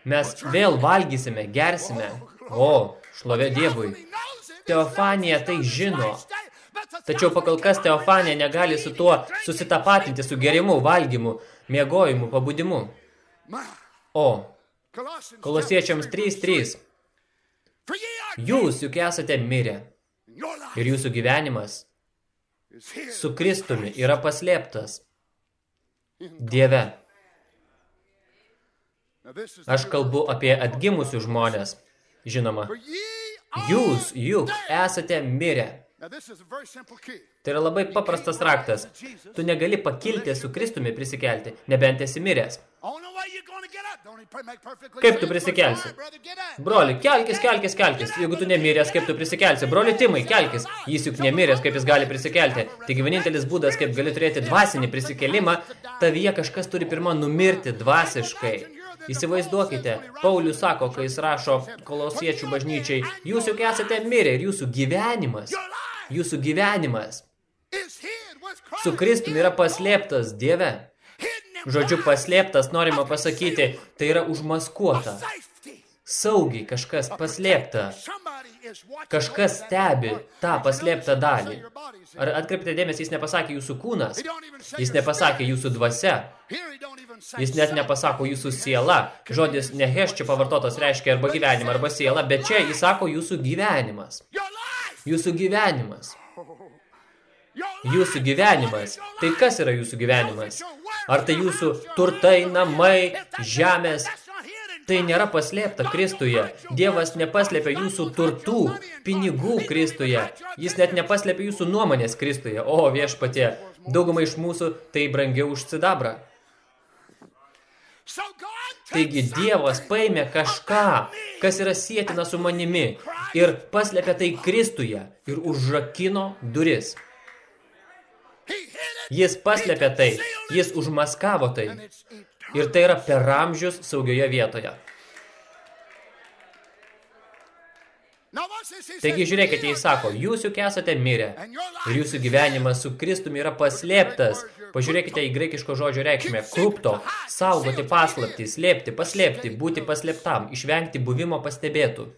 Mes vėl valgysime, gersime. O, šlovė Dievui. Teofanija tai žino. Tačiau pakal kas Teofanija negali su tuo susitapatinti su gerimu, valgymu, miegojimu, pabudimu. O, kolosiečiams 3.3. Jūs juk esate mirę. Ir jūsų gyvenimas su Kristumi yra paslėptas Dieve. Aš kalbu apie atgimusius žmonės, žinoma. Jūs juk esate mirę. Tai yra labai paprastas raktas. Tu negali pakilti su Kristumi prisikelti, nebent esi miręs. Kaip tu prisikelsi? Broli, kelkis, kelkis, kelkis. Jeigu tu nemiręs, kaip tu prisikelsi? Broli Timai, kelkis. Jis juk nemiręs, kaip jis gali prisikelti. Taigi vienintelis būdas, kaip gali turėti dvasinį prisikelimą, tavyje kažkas turi pirma numirti dvasiškai. Įsivaizduokite, Paulius sako, kai jis rašo kolosiečių bažnyčiai, jūs juk esate mirę ir jūsų gyvenimas, jūsų gyvenimas su Kristumi yra paslėptas Dieve. Žodžiu, paslėptas, norima pasakyti, tai yra užmaskuota. saugiai kažkas paslėpta. Kažkas stebi tą paslėptą dalį. Ar atkreipite dėmesį, jis nepasakė jūsų kūnas, jis nepasakė jūsų dvasia, jis net nepasako jūsų siela. Žodis nehes čia pavartotas reiškia arba gyvenimą, arba siela, bet čia jis sako jūsų gyvenimas. Jūsų gyvenimas. Jūsų gyvenimas. Tai kas yra jūsų gyvenimas? Ar tai jūsų turtai, namai, žemės, Tai nėra paslėpta Kristuje. Dievas nepaslėpia jūsų turtų, pinigų Kristuje. Jis net nepaslėpia jūsų nuomonės Kristuje. O, viešpatie, daugumai iš mūsų tai brangiau už sidabrą. Taigi Dievas paėmė kažką, kas yra sėtina su manimi ir paslėpė tai Kristuje ir užrakino duris. Jis paslėpė tai, jis užmaskavo tai Ir tai yra per amžius saugioje vietoje. Taigi žiūrėkite, jis sako, jūs juk esate mirę ir jūsų gyvenimas su Kristumi yra paslėptas. Pažiūrėkite į graikiško žodžio reikšmę. Krupto, saugoti paslaptį, slėpti, paslėpti, būti paslėptam, išvengti buvimo pastebėtų.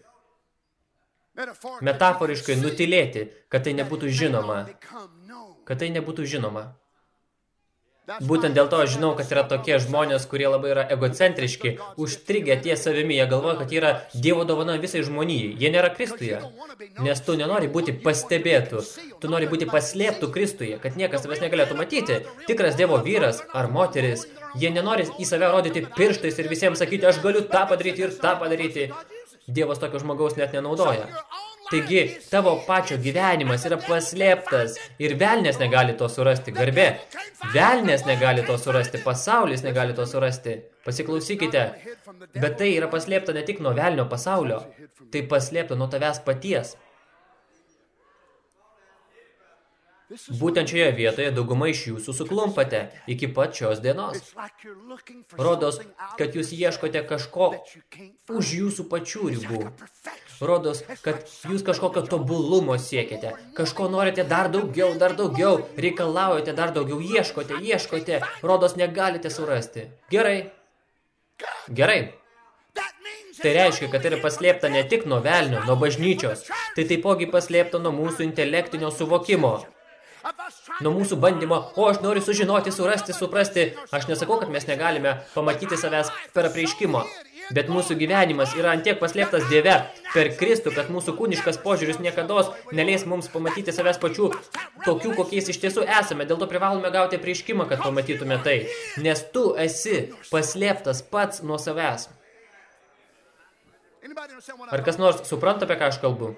Metaforiškai nutilėti, kad tai nebūtų žinoma. Kad tai nebūtų žinoma. Būtent dėl to aš žinau, kad yra tokie žmonės, kurie labai yra egocentriški, užstrigę ties savimi, jie galvoja, kad yra Dievo dovana visai žmonijai. Jie nėra Kristuje, nes tu nenori būti pastebėtų, tu nori būti paslėptų Kristuje, kad niekas tavęs negalėtų matyti. Tikras Dievo vyras ar moteris, jie nenori į save rodyti pirštais ir visiems sakyti, aš galiu tą padaryti ir tą padaryti. Dievas tokio žmogaus net nenaudoja. Taigi, tavo pačio gyvenimas yra paslėptas ir velnės negali to surasti, garbė. Velnės negali to surasti, pasaulis negali to surasti. Pasiklausykite, bet tai yra paslėpta ne tik nuo velnio pasaulio, tai paslėpta nuo tavęs paties. Būtent šioje vietoje dauguma iš jūsų suklumpate iki pat šios dienos. Rodos, kad jūs ieškote kažko už jūsų pačių ribų. Rodos, kad jūs kažkokio tobulumo siekiate, kažko norite dar daugiau, dar daugiau, reikalaujate dar daugiau, ieškote, ieškote, rodos negalite surasti. Gerai. Gerai. Tai reiškia, kad yra paslėpta ne tik nuo velnio, nuo bažnyčios, tai taipogi paslėpta nuo mūsų intelektinio suvokimo nuo mūsų bandymo, o aš noriu sužinoti, surasti, suprasti. Aš nesakau, kad mes negalime pamatyti savęs per apreiškimo, bet mūsų gyvenimas yra antiek paslėptas Dieve per Kristų, kad mūsų kūniškas požiūris niekados neleis mums pamatyti savęs pačių tokių, kokiais iš tiesų esame. Dėl to privalome gauti apreiškimą, kad pamatytume tai, nes tu esi paslėptas pats nuo savęs. Ar kas nors supranta, apie ką aš kalbu?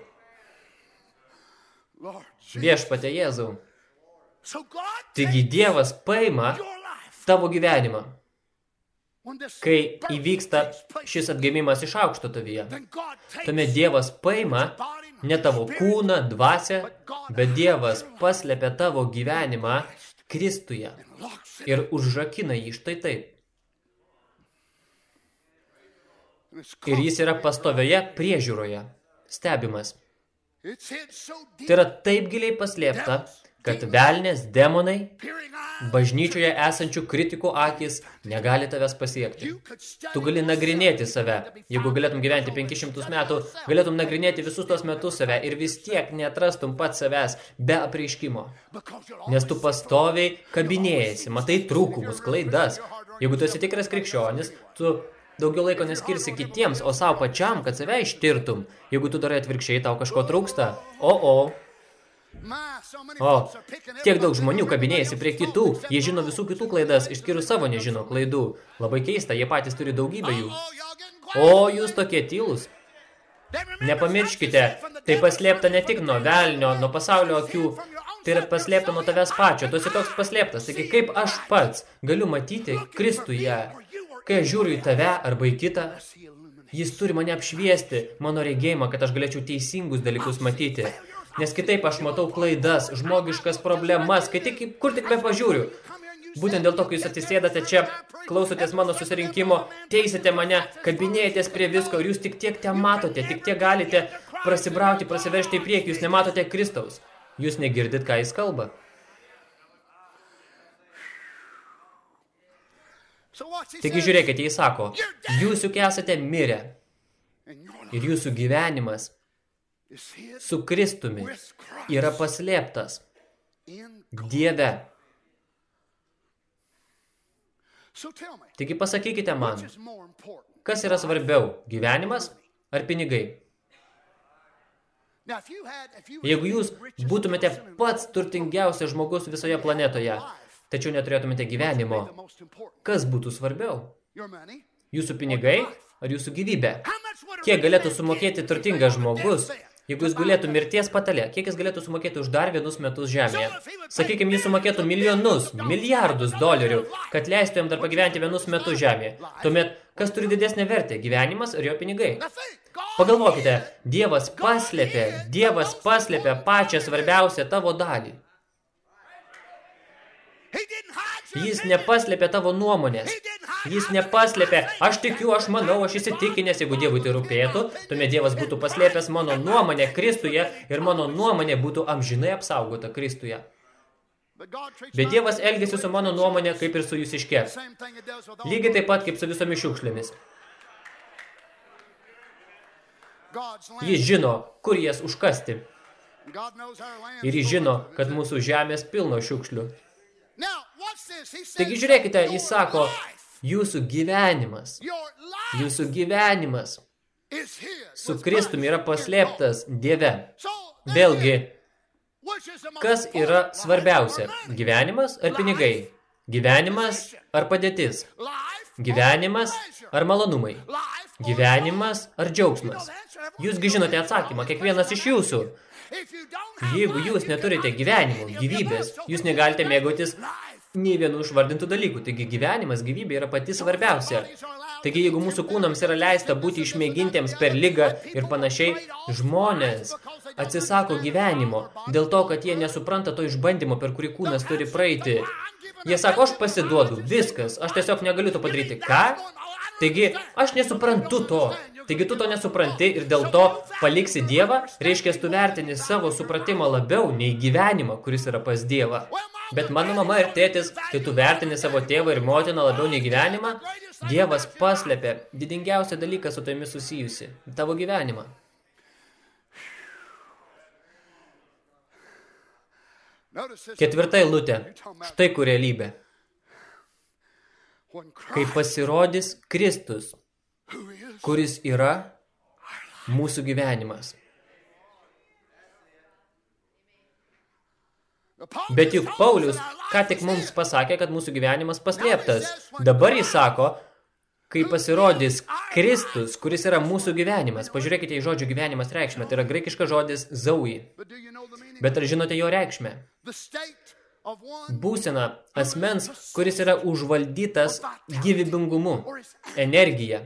Viešpate Jėzau. Taigi Dievas paima tavo gyvenimą. Kai įvyksta šis atgimimas iš aukšto tavyje, tuomet Dievas paima ne tavo kūną, dvasę, bet Dievas paslėpia tavo gyvenimą Kristuje ir užrakina jį štai taip. Ir jis yra pastovioje priežiūroje, stebimas. Tai yra taip giliai paslėpta, kad velnės, demonai, bažnyčioje esančių kritikų akis negali tavęs pasiekti. Tu gali nagrinėti save. Jeigu galėtum gyventi 500 metų, galėtum nagrinėti visus tos metus save ir vis tiek neatrastum pat savęs be apreiškimo. Nes tu pastoviai kabinėjasi, matai trūkumus, klaidas. Jeigu tu esi tikras krikščionis, tu daugiau laiko neskirsi kitiems, o savo pačiam, kad save ištirtum. Jeigu tu darai atvirkščiai, tau kažko trūksta. O, o, O, tiek daug žmonių kabinėjasi prie kitų, jie žino visų kitų klaidas, išskyrus savo nežino klaidų. Labai keista, jie patys turi daugybę jų. O, jūs tokie tylus. Nepamirškite, tai paslėpta ne tik nuo velnio, nuo pasaulio akių, tai yra paslėpta nuo tavęs pačio, tu esi toks paslėptas. Taigi, kaip aš pats galiu matyti Kristuje, kai aš žiūriu į tave arba į kitą, jis turi mane apšviesti, mano regėjimą, kad aš galėčiau teisingus dalykus matyti. Nes kitaip aš matau klaidas, žmogiškas problemas, kai tik, kur tik be pažiūriu. Būtent dėl to, kai jūs atsisėdate čia, klausotės mano susirinkimo, teisite mane, kabinėjatės prie visko ir jūs tik tiek te matote, tik tiek galite prasibrauti, prasivežti į priekį, jūs nematote Kristaus. Jūs negirdit, ką jis kalba. Taigi žiūrėkite, jis sako, jūs juk esate mirę. Ir jūsų gyvenimas su Kristumi yra paslėptas Dieve. Taigi pasakykite man, kas yra svarbiau, gyvenimas ar pinigai? Jeigu jūs būtumėte pats turtingiausias žmogus visoje planetoje, tačiau neturėtumėte gyvenimo, kas būtų svarbiau? Jūsų pinigai ar jūsų gyvybė? Kiek galėtų sumokėti turtingas žmogus, Jeigu jis gulėtų mirties patale, kiek jis galėtų sumokėti už dar vienus metus žemėje? Sakykime, jis sumokėtų milijonus, milijardus dolerių, kad leistų jam dar pagyventi vienus metus žemėje. Tuomet, kas turi didesnę vertę, gyvenimas ar jo pinigai? Pagalvokite, Dievas paslėpė, Dievas paslėpė pačią svarbiausią tavo dalį. Jis nepaslėpė tavo nuomonės. Jis nepaslėpė, aš tikiu, aš manau, aš įsitikinęs, jeigu Dievui tai rūpėtų, tuomet Dievas būtų paslėpęs mano nuomonę Kristuje ir mano nuomonė būtų amžinai apsaugota Kristuje. Bet Dievas elgėsi su mano nuomonė kaip ir su jūsiške. Lygiai taip pat kaip su visomis šiukšlėmis. Jis žino, kur jas užkasti. Ir jis žino, kad mūsų žemės pilno šiukšlių. Taigi žiūrėkite, jis sako, jūsų gyvenimas, jūsų gyvenimas su Kristumi yra paslėptas Dieve. Vėlgi, kas yra svarbiausia, gyvenimas ar pinigai? Gyvenimas ar padėtis? Gyvenimas ar malonumai? Gyvenimas ar džiaugsmas? Jūsgi žinote atsakymą, kiekvienas iš jūsų. Jeigu jūs neturite gyvenimo, gyvybės, jūs negalite mėgautis nei vienų išvardintų dalykų. Taigi gyvenimas, gyvybė yra pati svarbiausia. Taigi jeigu mūsų kūnams yra leista būti išmėgintiems per lygą ir panašiai, žmonės atsisako gyvenimo dėl to, kad jie nesupranta to išbandymo, per kurį kūnas turi praeiti. Jie sako, aš pasiduodu, viskas, aš tiesiog negaliu to padaryti. Ką? Taigi, aš nesuprantu to. Taigi tu to nesupranti ir dėl to paliksi Dievą, reiškia, tu vertini savo supratimą labiau nei gyvenimą, kuris yra pas Dievą. Bet mano mama ir tėtis, kai tu vertini savo tėvą ir motiną labiau nei gyvenimą, Dievas paslėpė didingiausią dalyką su tomis susijusi – tavo gyvenimą. Ketvirta eilutė. Štai kur realybė. Kai pasirodys Kristus, kuris yra mūsų gyvenimas. Bet juk Paulius ką tik mums pasakė, kad mūsų gyvenimas paslėptas. Dabar jis sako, kai pasirodys Kristus, kuris yra mūsų gyvenimas. Pažiūrėkite į žodžio gyvenimas reikšmę. Tai yra graikiškas žodis zaui. Bet ar žinote jo reikšmę? Būsena asmens, kuris yra užvaldytas gyvybingumu, energija,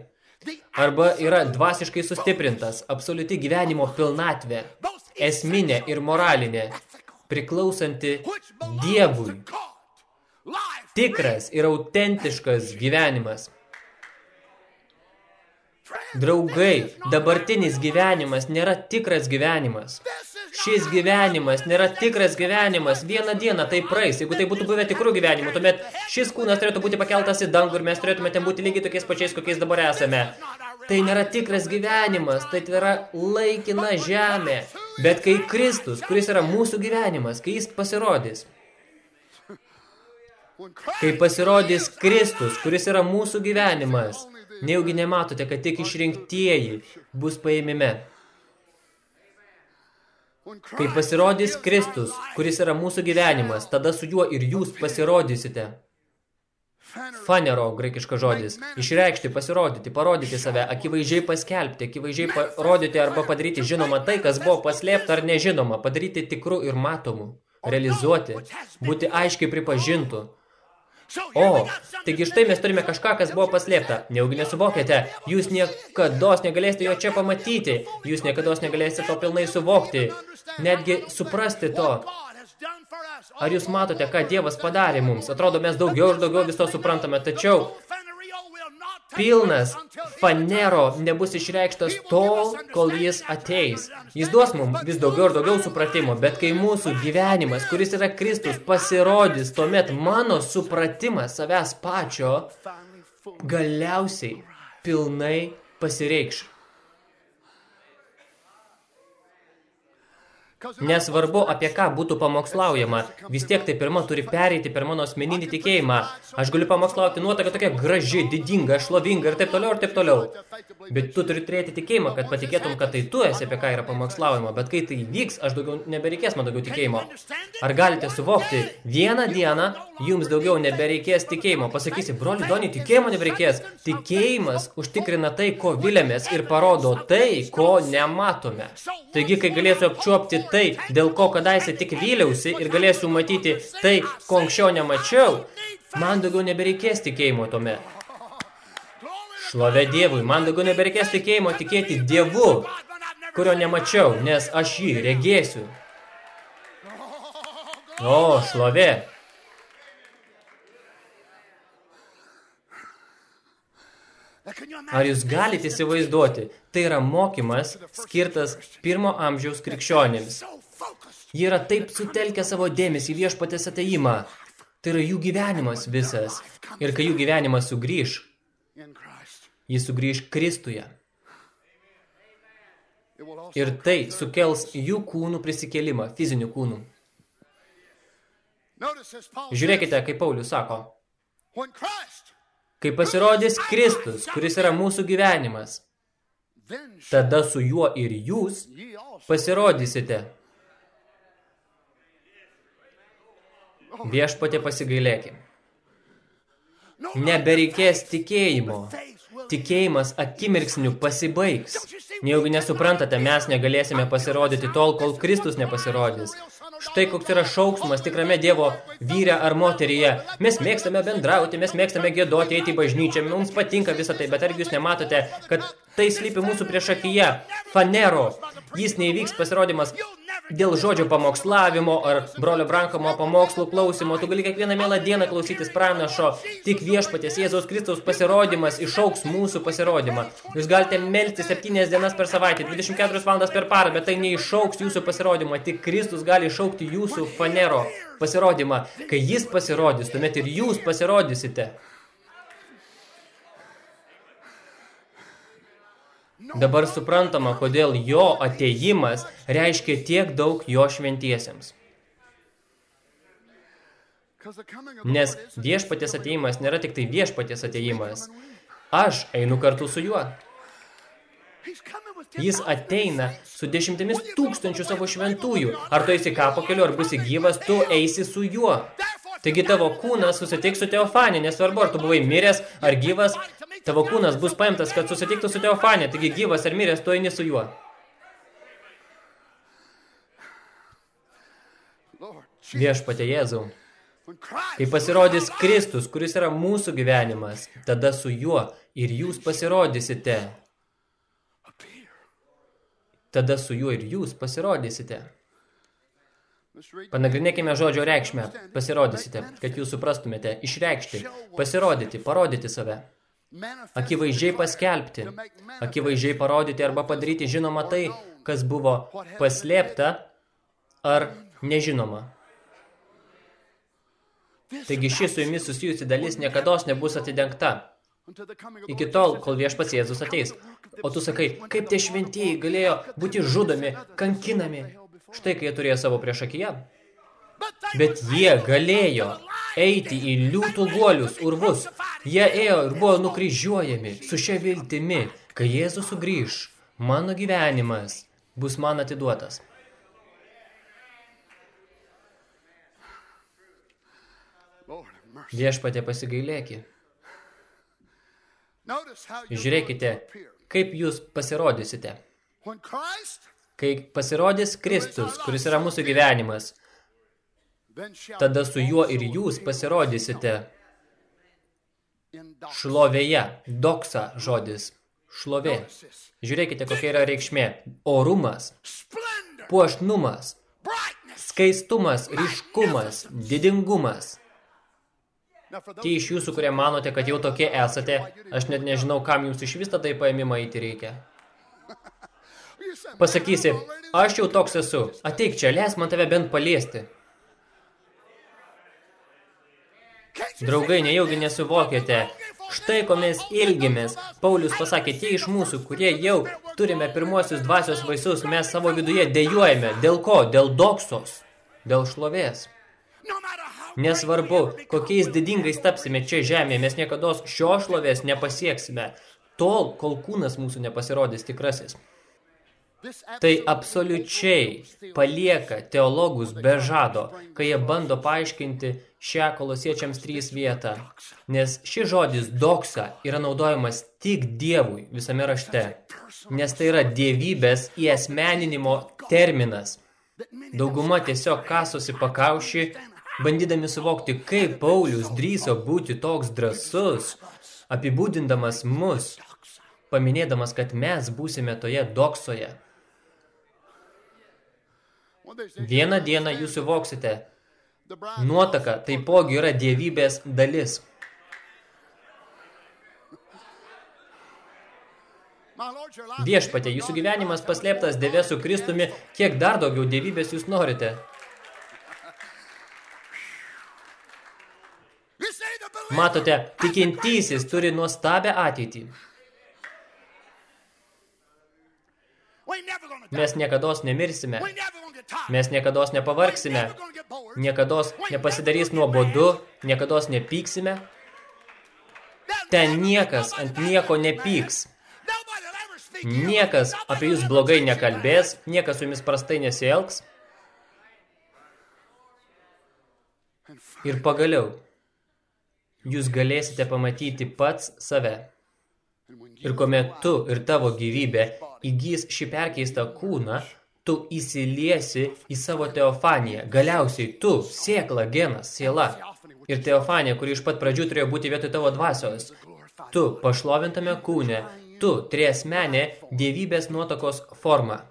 arba yra dvasiškai sustiprintas, absoliuti gyvenimo pilnatvė, esminė ir moralinė, priklausanti Dievui. Tikras ir autentiškas gyvenimas. Draugai, dabartinis gyvenimas nėra tikras gyvenimas. Šis gyvenimas nėra tikras gyvenimas. Vieną dieną tai praeis. Jeigu tai būtų buvę tikrų gyvenimų, tuomet šis kūnas turėtų būti pakeltas į dangų ir mes turėtume ten būti lygiai tokiais pačiais, kokiais dabar esame. Tai nėra tikras gyvenimas, tai yra laikina žemė. Bet kai Kristus, kuris yra mūsų gyvenimas, kai jis pasirodys, kai pasirodys Kristus, kuris yra mūsų gyvenimas, nejaugi nematote, kad tik išrinktieji bus paėmime. Kai pasirodys Kristus, kuris yra mūsų gyvenimas, tada su juo ir jūs pasirodysite. Fanero, graikiškas žodis. Išreikšti, pasirodyti, parodyti save, akivaizdžiai paskelbti, akivaizdžiai parodyti arba padaryti žinoma tai, kas buvo paslėpta ar nežinoma, padaryti tikrų ir matomų, realizuoti, būti aiškiai pripažintų, O, taigi štai mes turime kažką, kas buvo paslėpta. Neugi nesuvokėte, jūs niekados negalėsite jo čia pamatyti, jūs niekados negalėsite to pilnai suvokti, netgi suprasti to. Ar jūs matote, ką Dievas padarė mums? Atrodo, mes daugiau ir daugiau viso suprantame, tačiau pilnas fanero nebus išreikštas tol, kol jis ateis. Jis duos mums vis daugiau ir daugiau supratimo, bet kai mūsų gyvenimas, kuris yra Kristus, pasirodys, tuomet mano supratimas savęs pačio galiausiai pilnai pasireikš. Nesvarbu, apie ką būtų pamokslaujama, vis tiek tai pirma turi pereiti per mano asmeninį tikėjimą. Aš galiu pamokslauti nuotaka tokia graži, didinga, šlovinga ir taip toliau ir taip toliau. Bet tu turi turėti tikėjimą, kad patikėtum, kad tai tu esi, apie ką yra pamokslaujama. Bet kai tai vyks, aš daugiau nebereikės man daugiau tikėjimo. Ar galite suvokti, vieną dieną jums daugiau nebereikės tikėjimo. Pasakysi, broli Doni, tikėjimo nebereikės. Tikėjimas užtikrina tai, ko vilėmės ir parodo tai, ko nematome. Taigi, kai galėsiu apčiuopti tai, dėl ko kadaise tik vyliausi ir galėsiu matyti tai, ko anksčiau nemačiau, man daugiau nebereikės tikėjimo tuomet. Šlovė Dievui, man daugiau nebereikės tikėjimo tikėti Dievu, kurio nemačiau, nes aš jį regėsiu. O, šlovė. Ar jūs galite įsivaizduoti, tai yra mokymas skirtas pirmo amžiaus krikščionėms. Jie yra taip sutelkę savo dėmesį viešpatės ateimą. Tai yra jų gyvenimas visas. Ir kai jų gyvenimas sugrįž, jis sugrįž Kristuje. Ir tai sukels jų kūnų prisikėlimą, fizinių kūnų. Žiūrėkite, kaip Paulius sako. Kai pasirodys Kristus, kuris yra mūsų gyvenimas, tada su juo ir jūs pasirodysite. Viešpatė pasigailėkim. Nebereikės tikėjimo. Tikėjimas akimirksniu pasibaigs. Nejaugi nesuprantate, mes negalėsime pasirodyti tol, kol Kristus nepasirodys. Štai koks yra šauksmas tikrame Dievo vyre ar moteryje. Mes mėgstame bendrauti, mes mėgstame gėdoti, eiti į bažnyčią, mums patinka visą tai, bet argi jūs nematote, kad tai slypi mūsų priešakyje. Fanero, jis neįvyks pasirodymas dėl žodžio pamokslavimo ar brolio Brankomo pamokslų klausimo. Tu gali kiekvieną mielą dieną klausytis pranašo, tik viešpatės Jėzaus Kristaus pasirodymas išauks mūsų pasirodymą. Jūs galite melsti septynės dienas per savaitę, 24 valandas per parą, bet tai neišauks jūsų pasirodymą, tik Kristus gali išaukti jūsų fanero pasirodymą. Kai jis pasirodys, tuomet ir jūs pasirodysite. Dabar suprantama, kodėl jo ateimas reiškia tiek daug jo šventiesiems. Nes viešpatės ateimas nėra tik tai viešpatės ateimas. Aš einu kartu su juo. Jis ateina su dešimtimis tūkstančių savo šventųjų. Ar tu eisi kapo keliu, ar būsi gyvas, tu eisi su juo. Taigi tavo kūnas susitiks su Teofanė, nesvarbu, ar tu buvai miręs ar gyvas, tavo kūnas bus paimtas, kad susitiktų su Teofanė, taigi gyvas ar miręs, tu eini su juo. Viešpatė Jėzau, kai pasirodys Kristus, kuris yra mūsų gyvenimas, tada su juo ir jūs pasirodysite. Tada su juo ir jūs pasirodysite. Panagrinėkime žodžio reikšmę. Pasirodysite, kad jūs suprastumėte. Išreikšti, pasirodyti, parodyti save. Akivaizdžiai paskelbti, akivaizdžiai parodyti arba padaryti žinoma tai, kas buvo paslėpta ar nežinoma. Taigi ši su jumis susijusi dalis niekados nebus atidengta. Iki tol, kol viešpats Jėzus ateis. O tu sakai, kaip tie šventieji galėjo būti žudomi, kankinami, Štai kai jie turėjo savo priešakyje. Bet jie galėjo eiti į liūtų guolius, urvus. Jie ėjo ir buvo nukryžiuojami su šia viltimi, kai Jėzus sugrįž, mano gyvenimas bus man atiduotas. Viešpatė pasigailėki. Žiūrėkite, kaip jūs pasirodysite. Kai pasirodys Kristus, kuris yra mūsų gyvenimas, tada su juo ir jūs pasirodysite šlovėje. Doksa žodis. Šlovė. Žiūrėkite, kokia yra reikšmė. Orumas, puošnumas, skaistumas, ryškumas, didingumas. Tie iš jūsų, kurie manote, kad jau tokie esate, aš net nežinau, kam jums iš vis tada į paėmimą eiti reikia. Pasakysi, aš jau toks esu, ateik čia, leis man tave bent paliesti. Draugai, nejaugi nesuvokėte, Štai ko mes ilgimės. Paulius pasakė, tie iš mūsų, kurie jau turime pirmosius dvasios vaisius, mes savo viduje dejuojame. Dėl ko? Dėl doksos. Dėl šlovės. Nesvarbu, kokiais didingais tapsime čia žemėje, mes niekada šio šlovės nepasieksime, tol, kol kūnas mūsų nepasirodys tikrasis. Tai absoliučiai palieka teologus be žado, kai jie bando paaiškinti šią kolosiečiams 3 vietą, nes šis žodis doksa yra naudojamas tik Dievui visame rašte, nes tai yra dievybės įesmeninimo terminas. Dauguma tiesiog kasosi pakaušį, bandydami suvokti, kaip Paulius drįso būti toks drasus, apibūdindamas mus, paminėdamas, kad mes būsime toje doksoje. Vieną dieną jūs suvoksite, nuotaka taipogi yra dievybės dalis. Viešpatė, jūsų gyvenimas paslėptas dėvė su Kristumi, kiek dar daugiau dievybės jūs norite. Matote, tikintysis turi nuostabę ateitį. Mes niekados nemirsime. Mes niekados nepavargsime. Niekados nepasidarys nuobodu, niekados nepyksime. Ten niekas ant nieko nepyks. Niekas apie jūs blogai nekalbės, niekas su jumis prastai nesielgs. Ir pagaliau, jūs galėsite pamatyti pats save. Ir kuomet tu ir tavo gyvybė įgys šį perkeistą kūną, tu įsiliesi į savo teofaniją. Galiausiai tu, sėkla, genas, siela. Ir teofanija, kuri iš pat pradžių turėjo būti vietoj tavo dvasios. Tu, pašlovintame kūne, tu, triesmenė, dievybės nuotakos forma.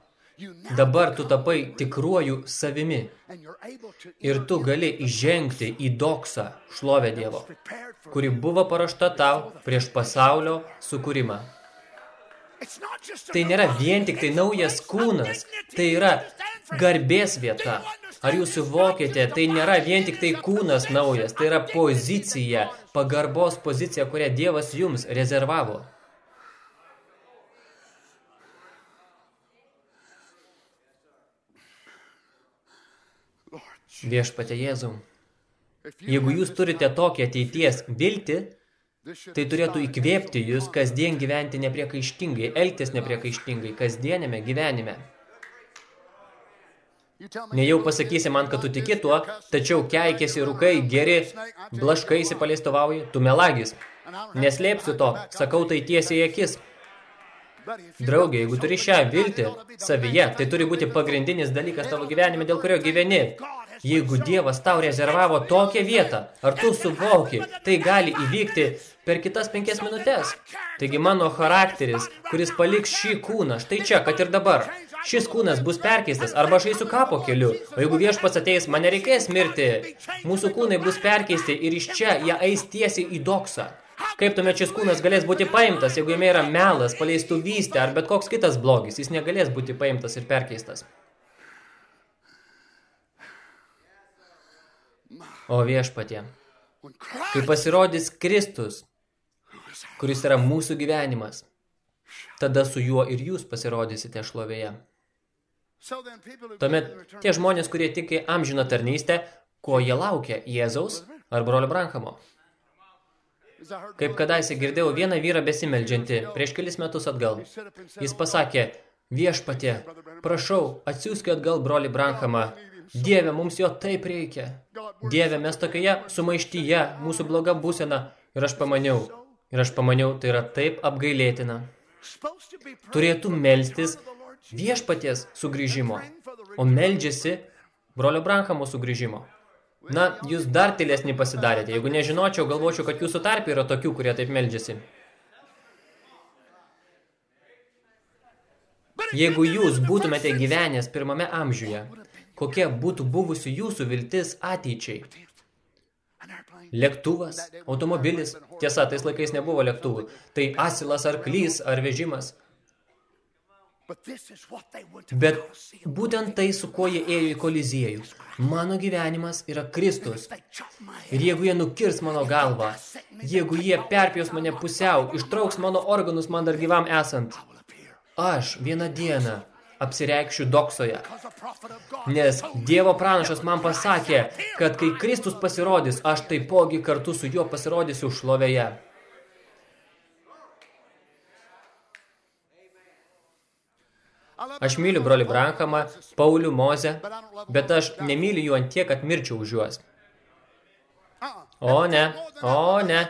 Dabar tu tapai tikruoju savimi. Ir tu gali įžengti į doksą šlovę Dievo, kuri buvo parašta tau prieš pasaulio sukūrimą. Tai nėra vien tik tai naujas kūnas, tai yra garbės vieta. Ar jūs suvokėte, tai nėra vien tik tai kūnas naujas, tai yra pozicija, pagarbos pozicija, kurią Dievas jums rezervavo. Viešpate Jėzau, jeigu jūs turite tokią ateities viltį, Tai turėtų įkvėpti jūs kasdien gyventi nepriekaištingai, elgtis nepriekaištingai, kasdienėme gyvenime. Nejau pasakysi man, kad tu tiki tuo, tačiau keikėsi rūkai, geri, blaškaisi paleistovauji, tu melagis. Neslėpsiu to, sakau tai tiesiai akis. Draugė, jeigu turi šią viltį savyje, tai turi būti pagrindinis dalykas tavo gyvenime, dėl kurio gyveni. Jeigu Dievas tau rezervavo tokią vietą, ar tu suvoki, tai gali įvykti per kitas penkias minutės. Taigi mano charakteris, kuris paliks šį kūną, štai čia, kad ir dabar. Šis kūnas bus perkeistas, arba aš eisiu kapo keliu. O jeigu viešpats ateis, man nereikės mirti. Mūsų kūnai bus perkeisti ir iš čia jie eis tiesiai į doksą. Kaip tuomet šis kūnas galės būti paimtas, jeigu jame yra melas, paleistuvystė ar bet koks kitas blogis, jis negalės būti paimtas ir perkeistas. O viešpatie, kai pasirodys Kristus, kuris yra mūsų gyvenimas, tada su juo ir jūs pasirodysite šlovėje. Tuomet tie žmonės, kurie tiki amžiną tarnystę, ko jie laukia Jėzaus ar brolio Branhamo. Kaip kadaise girdėjau vieną vyrą besimeldžiantį prieš kelis metus atgal. Jis pasakė, viešpatie, prašau, atsiųsk atgal brolį Branhamą, Dieve, mums jo taip reikia. Dieve, mes tokioje sumaištyje, mūsų bloga būsena. Ir aš pamaniau, ir aš pamaniau, tai yra taip apgailėtina. Turėtų melstis viešpaties sugrįžimo, o meldžiasi brolio Branhamo sugrįžimo. Na, jūs dar tylesnį pasidarėte. Jeigu nežinočiau, galvočiau, kad jūsų tarp yra tokių, kurie taip meldžiasi. Jeigu jūs būtumėte gyvenęs pirmame amžiuje, kokia būtų buvusi jūsų viltis ateičiai. Lėktuvas, automobilis, tiesa, tais laikais nebuvo lėktuvų, tai asilas, arklys ar vežimas. Bet būtent tai, su kuo jie ėjo į koliziejų. Mano gyvenimas yra Kristus. Ir jeigu jie nukirs mano galvą, jeigu jie perpjaus mane pusiau, ištrauks mano organus man dar gyvam esant, aš vieną dieną apsireikšiu doksoje. Nes Dievo pranašas man pasakė, kad kai Kristus pasirodys, aš taipogi kartu su juo pasirodysiu šlovėje. Aš myliu broli Brankamą, Paulių, Mozę, bet aš nemyliu jų ant tiek, kad mirčiau už juos. O ne, o ne.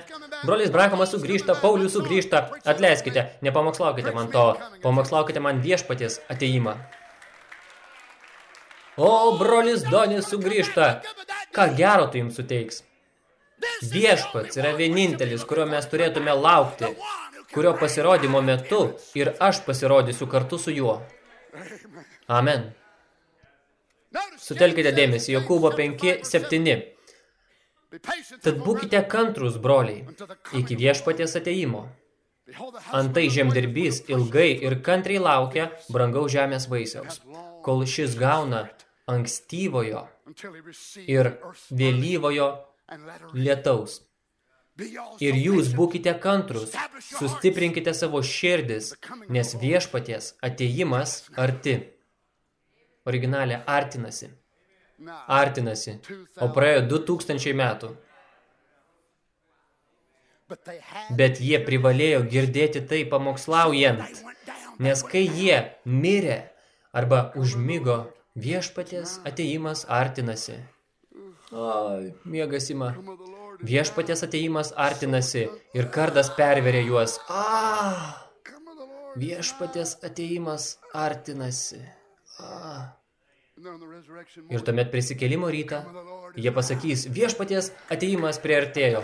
Brolis Brankamas sugrįžta, Paulius sugrįžta. Atleiskite, nepamokslaukite man to. Pamokslaukite man viešpaties ateimą. O, brolis Donis sugrįžta. Ką gero tai jums suteiks? Viešpats yra vienintelis, kurio mes turėtume laukti, kurio pasirodymo metu ir aš pasirodysiu kartu su juo. Amen. Sutelkite dėmesį, Jokūbo 5, 7. Tad būkite kantrus, broliai, iki viešpaties ateimo. Antai žemdirbys ilgai ir kantriai laukia brangaus žemės vaisiaus, kol šis gauna ankstyvojo ir vėlyvojo lietaus. Ir jūs būkite kantrus, sustiprinkite savo širdis, nes viešpaties ateimas arti. Originalė artinasi. Artinasi. O praėjo 2000 metų. Bet jie privalėjo girdėti tai pamokslaujant, nes kai jie mirė arba užmigo, viešpaties ateimas artinasi. Ai, miegas ima. Viešpatės ateimas artinasi ir kardas perverė juos. A, viešpatės ateimas artinasi. A. Ir tuomet prisikėlimo rytą jie pasakys, viešpaties ateimas priartėjo.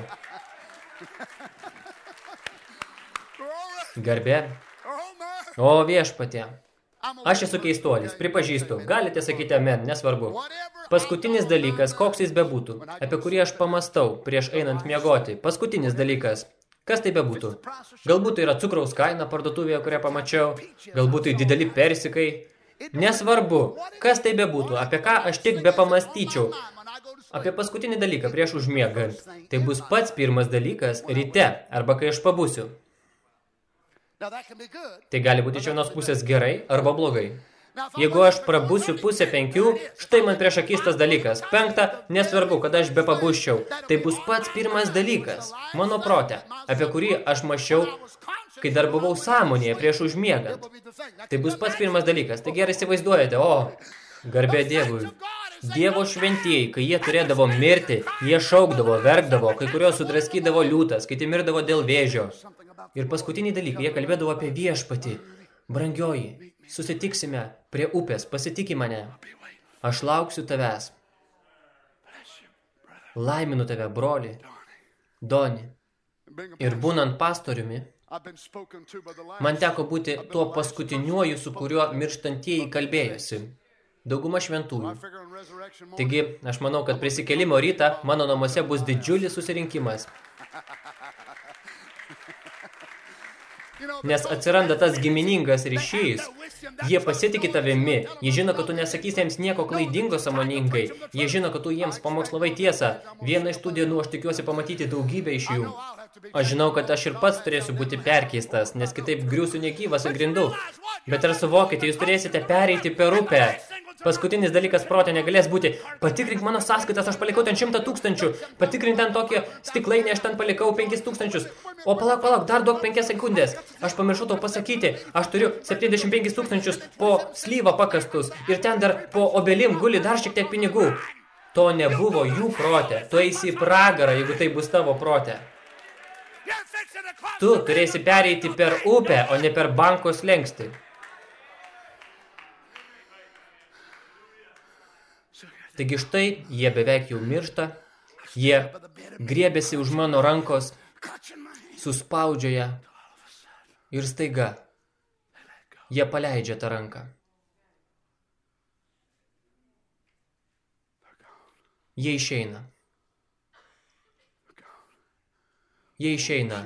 Garbė. O viešpatė. Aš esu keistuolis, pripažįstu. Galite sakyti amen, nesvarbu. Paskutinis dalykas, koks jis bebūtų, apie kurį aš pamastau prieš einant miegoti. Paskutinis dalykas. Kas tai bebūtų? Galbūt tai yra cukraus kaina parduotuvėje, kurią pamačiau. Galbūt tai dideli persikai. Nesvarbu, kas tai bebūtų, apie ką aš tik be pamastyčiau. Apie paskutinį dalyką prieš užmiegant. Tai bus pats pirmas dalykas ryte arba kai aš pabusiu. Tai gali būti iš vienos pusės gerai arba blogai. Jeigu aš prabusiu pusę penkių, štai man prieš akis tas dalykas. Penkta, nesvarbu, kad aš be pabuščiau. Tai bus pats pirmas dalykas, mano prote, apie kurį aš mašiau, kai dar buvau sąmonėje prieš užmiegant. Tai bus pats pirmas dalykas. Tai gerai įsivaizduojate, o, garbė Dievui. Dievo šventieji, kai jie turėdavo mirti, jie šaukdavo, verkdavo, kai kurios sudraskydavo liūtas, kiti mirdavo dėl vėžio. Ir paskutinį dalyką, jie kalbėdavo apie viešpatį. Brangioji, susitiksime prie upės, pasitiki mane. Aš lauksiu tavęs. Laiminu tave, broli, Doni. Ir būnant pastoriumi, man teko būti tuo paskutiniuoju, su kuriuo mirštantieji kalbėjosi. Dauguma šventųjų. Taigi, aš manau, kad prisikelimo rytą mano namuose bus didžiulis susirinkimas. Nes atsiranda tas giminingas ryšys. Jie pasitikė tavimi, jie žino, kad tu nesakysi jiems nieko klaidingo samoningai, jie žino, kad tu jiems pamokslavai tiesą. Vieną iš tų dienų aš tikiuosi pamatyti daugybę iš jų. Aš žinau, kad aš ir pats turėsiu būti perkeistas, nes kitaip griūsiu negyvas ant grindų. Bet ar suvokite, jūs turėsite pereiti per upę. Paskutinis dalykas protė negalės būti, patikrink mano sąskaitas, aš palikau ten šimtą tūkstančių, patikrink ten tokį stiklainį, aš ten palikau penkis tūkstančius. O palauk, palauk, dar duok penkias sekundės. Aš pamiršau tau pasakyti, aš turiu 75 tūkstančius po slyvą pakastus ir ten dar po obelim guli dar šiek tiek pinigų. To nebuvo jų protė. Tu eisi į pragarą, jeigu tai bus tavo protė. Tu turėsi pereiti per upę, o ne per banko slengsti. Taigi štai jie beveik jau miršta, jie griebėsi už mano rankos, suspaudžia ją ir staiga jie paleidžia tą ranką. Jie išeina. Jie išeina.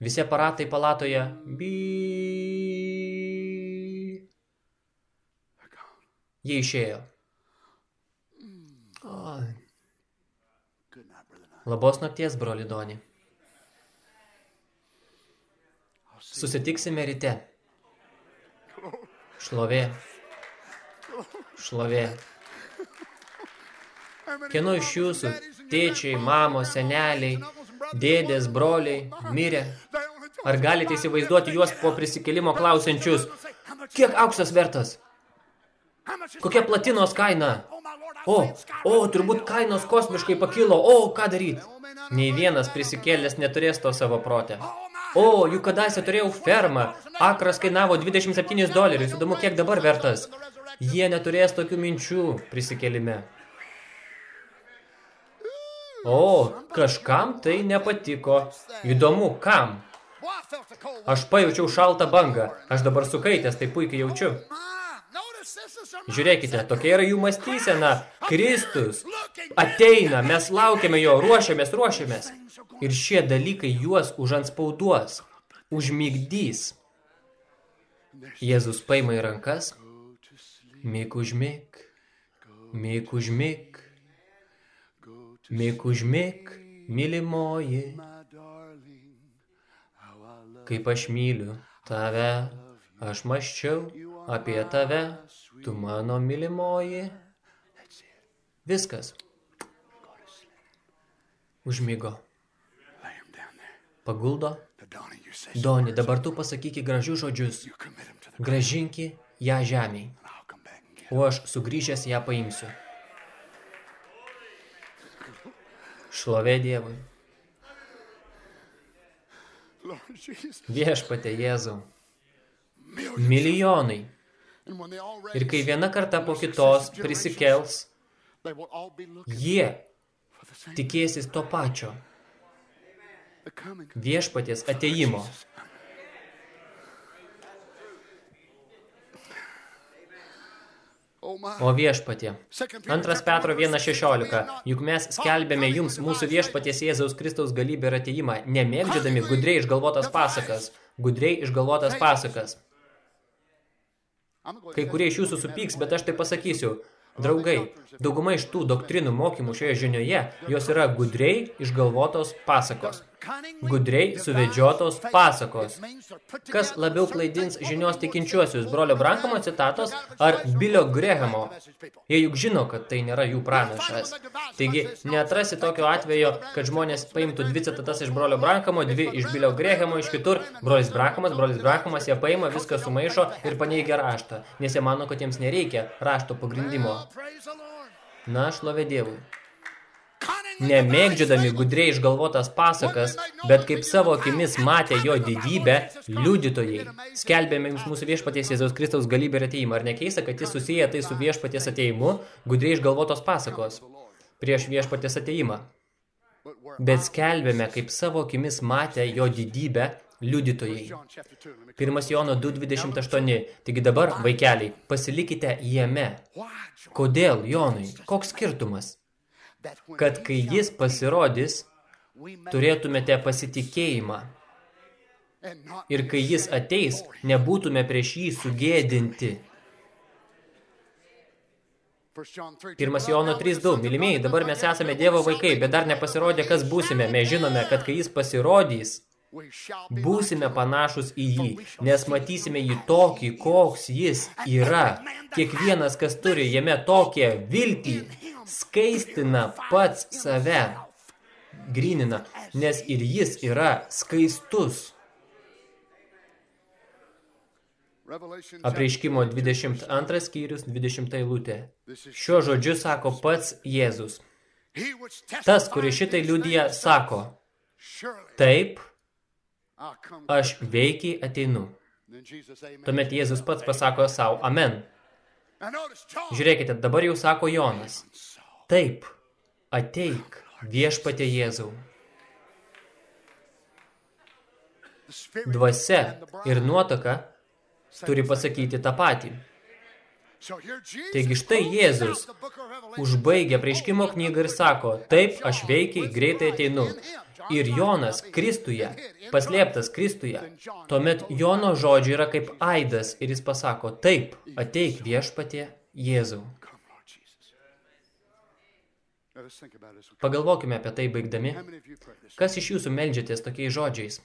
Visi aparatai palatoje. By... Jie išėjo. Labos nakties, broli Doni. Susitiksime ryte. Šlovė. Šlovė. Kieno iš jūsų tėčiai, mamos, seneliai, dėdės, broliai mirė? Ar galite įsivaizduoti juos po prisikelimo klausiančius, kiek auksas vertas? Kokia platinos kaina? O, o, turbūt kainos kosmiškai pakilo, o, ką daryti? Nei vienas prisikėlęs neturės to savo protę. O, juk kadaise turėjau fermą. Akras kainavo 27 dolerius. Įdomu, kiek dabar vertas. Jie neturės tokių minčių prisikelime. O, kažkam tai nepatiko. Įdomu, kam? Aš pajaučiau šaltą bangą. Aš dabar sukaitęs, tai puikiai jaučiu. Žiūrėkite, tokia yra jų mąstysena. Kristus ateina, mes laukiame jo, ruošiamės, ruošiamės. Ir šie dalykai juos užanspauduos, užmigdys. Jėzus paima į rankas, myk užmyk, myk užmyk, myk užmyk, mylimoji. Kaip aš myliu tave, aš maščiau apie tave, tu mano mylimoji. Viskas. Užmygo. Paguldo. Doni, dabar tu pasakyki gražius žodžius. Gražinki ją žemiai. O aš sugrįžęs ją paimsiu. Šlovė Dievui. Viešpate Jėzau. Milijonai Ir kai viena karta po kitos prisikels, jie tikėsis to pačio viešpaties ateimo. O viešpatie. Antras Petro 1.16. Juk mes skelbėme jums mūsų viešpaties Jėzaus Kristaus galybę ir ateimą, nemėgdžiodami gudriai išgalvotas pasakas. Gudriai išgalvotas pasakas. Kai kurie iš jūsų supyks, bet aš tai pasakysiu. Draugai, dauguma iš tų doktrinų mokymų šioje žinioje, jos yra gudriai išgalvotos pasakos. Gudriai suvedžiotos pasakos. Kas labiau klaidins žinios tikinčiuosius, brolio Brankamo citatos ar Bilio Grehamo? Jie juk žino, kad tai nėra jų pranašas. Taigi, neatrasi tokio atvejo, kad žmonės paimtų dvi citatas iš brolio Brankamo, dvi iš Bilio Grehamo, iš kitur. Brolis Brankamas, brolis Brankamas, jie paima, viską sumaišo ir paneigia raštą, nes jie mano, kad jiems nereikia rašto pagrindimo. Na, šlovė Dievui. Nemėgdžiodami gudriai išgalvotas pasakas, bet kaip savo akimis matė jo didybę, liudytojai. Skelbėme jums mūsų viešpaties Jėzaus Kristaus galybę ir ateimą. Ar nekeista, kad jis susiję tai su viešpaties ateimu, gudriai išgalvotos pasakos prieš viešpaties ateimą? Bet skelbėme, kaip savo akimis matė jo didybę, liudytojai. Pirmas Jono 2.28. Taigi dabar, vaikeliai, pasilikite jame. Kodėl, Jonui? Koks skirtumas? Kad kai jis pasirodys, turėtumėte pasitikėjimą. Ir kai jis ateis, nebūtume prieš jį sugėdinti. Pirmas Jono 3.2. Mylimieji, dabar mes esame Dievo vaikai, bet dar nepasirodė, kas būsime. Mes žinome, kad kai jis pasirodys, būsime panašus į jį, nes matysime jį tokį, koks jis yra. Kiekvienas, kas turi jame tokią viltį, skaistina pats save, grinina, nes ir jis yra skaistus. Apreiškimo 22 skyrius 20 eilutė. Šiuo žodžiu sako pats Jėzus. Tas, kuris šitai liudija, sako, taip, aš veikiai ateinu. Tuomet Jėzus pats pasako savo, amen. Žiūrėkite, dabar jau sako Jonas. Taip, ateik viešpatė Jėzau. Dvasia ir nuotaka turi pasakyti tą patį. Taigi štai Jėzus užbaigia preiškimo knygą ir sako, taip, aš veikiai greitai ateinu. Ir Jonas Kristuje, paslėptas Kristuje, tuomet Jono žodžiai yra kaip aidas ir jis pasako, taip, ateik viešpatie Jėzau. Pagalvokime apie tai baigdami. Kas iš jūsų meldžiatės tokiais žodžiais?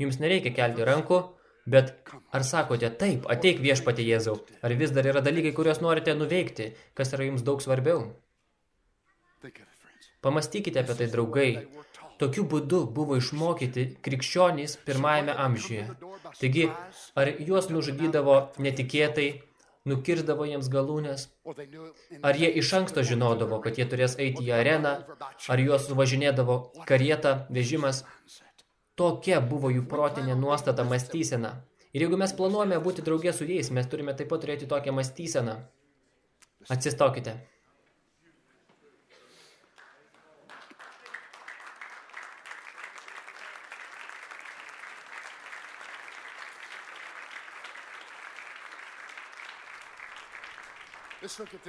Jums nereikia kelti rankų, bet ar sakote taip, ateik viešpatė Jėzau, ar vis dar yra dalykai, kuriuos norite nuveikti, kas yra jums daug svarbiau? Pamastykite apie tai, draugai. Tokiu būdu buvo išmokyti krikščionys pirmajame amžiuje. Taigi, ar juos nužudydavo netikėtai, nukirsdavo jiems galūnės? Ar jie iš anksto žinodavo, kad jie turės eiti į areną? Ar juos suvažinėdavo karieta, vežimas? Tokia buvo jų protinė nuostata mąstysena. Ir jeigu mes planuojame būti draugė su jais, mes turime taip pat turėti tokią mąstyseną. Atsistokite.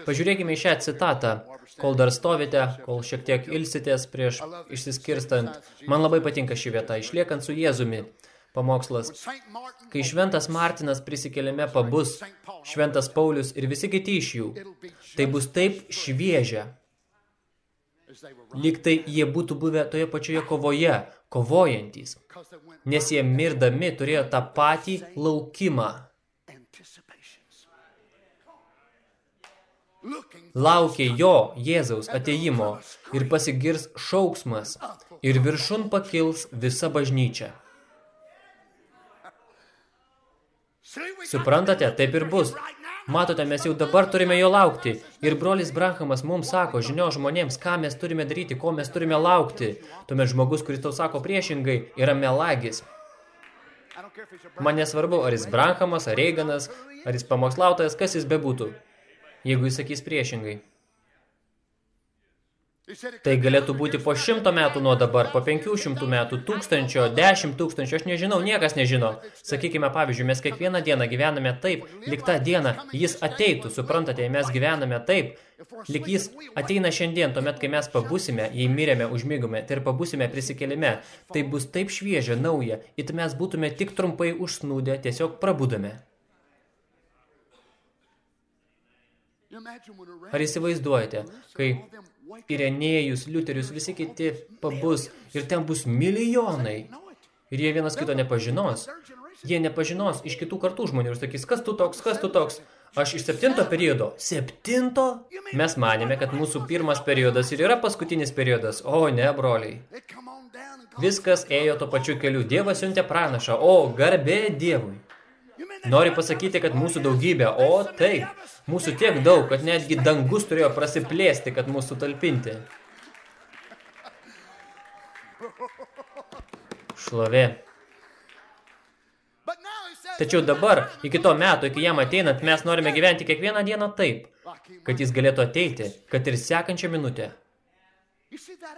Pažiūrėkime į šią citatą, kol dar stovite, kol šiek tiek ilsitės prieš išsiskirstant. Man labai patinka ši vieta, išliekant su Jėzumi. Pamokslas. Kai šventas Martinas prisikelime pabus, šventas Paulius ir visi kiti iš jų, tai bus taip šviežia. Lyg tai jie būtų buvę toje pačioje kovoje, kovojantys. Nes jie mirdami turėjo tą patį laukimą. Laukė jo, Jėzaus, ateimo ir pasigirs šauksmas ir viršun pakils visa bažnyčia. Suprantate, taip ir bus. Matote, mes jau dabar turime jo laukti. Ir brolis Branhamas mums sako, žinio žmonėms, ką mes turime daryti, ko mes turime laukti. Tuomet žmogus, kuris tau sako priešingai, yra melagis. Man nesvarbu, ar jis Branhamas, ar Reiganas, ar jis pamokslautojas, kas jis bebūtų jeigu jis sakys priešingai. Tai galėtų būti po šimto metų nuo dabar, po penkių šimtų metų, tūkstančio, dešimt tūkstančio, aš nežinau, niekas nežino. Sakykime, pavyzdžiui, mes kiekvieną dieną gyvename taip, lik tą dieną jis ateitų, suprantate, mes gyvename taip, lik jis ateina šiandien, tuomet, kai mes pabusime, jei mirėme, užmigome, tai ir pabusime prisikelime, tai bus taip šviežia, nauja, it mes būtume tik trumpai užsnūdę, tiesiog prabudome. Ar įsivaizduojate, kai Irenėjus, Liuterius, visi kiti pabus ir ten bus milijonai. Ir jie vienas kito nepažinos, jie nepažinos iš kitų kartų žmonių ir sakys, kas tu toks, kas tu toks, aš iš septinto periodo, septinto? Mes manėme, kad mūsų pirmas periodas ir yra paskutinis periodas, o ne, broliai. Viskas ėjo to pačiu keliu, Dievas siuntė pranašą, o garbė Dievui. Nori pasakyti, kad mūsų daugybė, o taip, mūsų tiek daug, kad netgi dangus turėjo prasiplėsti, kad mūsų talpinti. Šlovė. Tačiau dabar, iki to meto, iki jam ateinant, mes norime gyventi kiekvieną dieną taip, kad jis galėtų ateiti, kad ir sekančią minutę.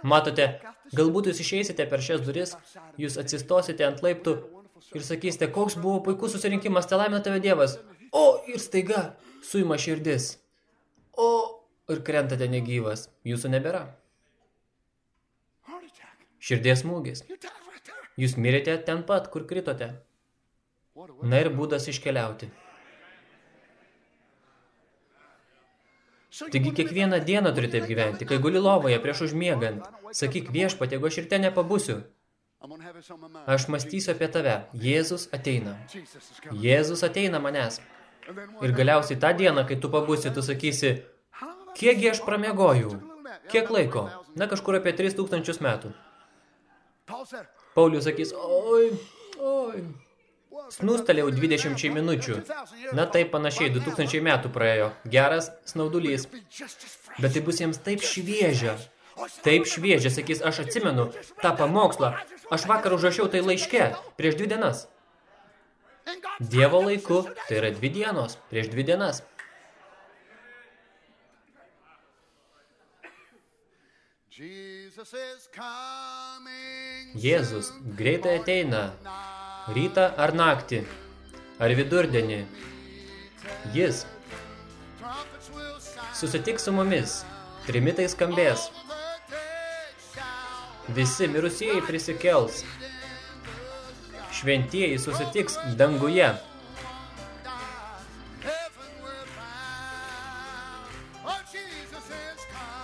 Matote, galbūt jūs išeisite per šias duris, jūs atsistosite ant laiptų ir sakysite, koks buvo puikus susirinkimas, te laimina tave Dievas. O, ir staiga, suima širdis. O, ir krentate negyvas, jūsų nebėra. Širdies smūgis. Jūs mirėte ten pat, kur kritote. Na ir būdas iškeliauti. Taigi kiekvieną dieną turi taip gyventi, kai guli lovoje prieš užmiegant. Sakyk viešpat, jeigu aš ir ten nepabusiu, Aš mąstysiu apie tave. Jėzus ateina. Jėzus ateina manęs. Ir galiausiai tą dieną, kai tu pabusi, tu sakysi, kiekgi aš pramiegojau? Kiek laiko? Na, kažkur apie 3000 metų. Paulius sakys, oi, oi. Snūstelėjau 20 minučių. Na taip panašiai, 2000 metų praėjo. Geras snaudulys. Bet tai bus jiems taip šviežia. Taip šviežia, sakys, aš atsimenu tą pamokslą, Aš vakar užrašiau tai laiške, prieš dvi dienas. Dievo laiku, tai yra dvi dienos, prieš dvi dienas. Jėzus greitai ateina, rytą ar naktį, ar vidurdienį. Jis susitiks su mumis, trimitai skambės, Visi mirusieji prisikels. Šventieji susitiks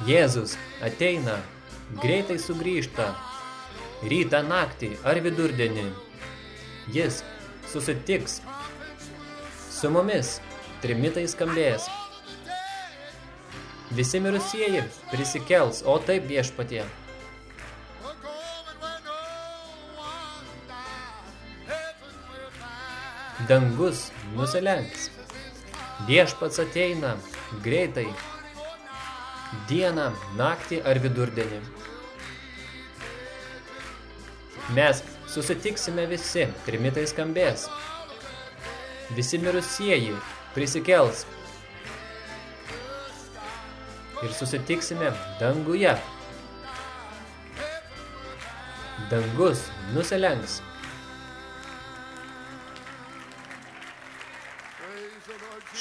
Jėzus ateina, greitai sugrįžta, rytą naktį ar vidurdienį. Jis susitiks su mumis, trimitai skambės. Visi mirusieji prisikels, o taip viešpatie. Dangus nusilenks. Viešpats ateina greitai. Dieną, naktį ar vidurdienį. Mes susitiksime visi, trimitai skambės. Visi mirusieji prisikels. Ir susitiksime danguje. Dangus nusilenks.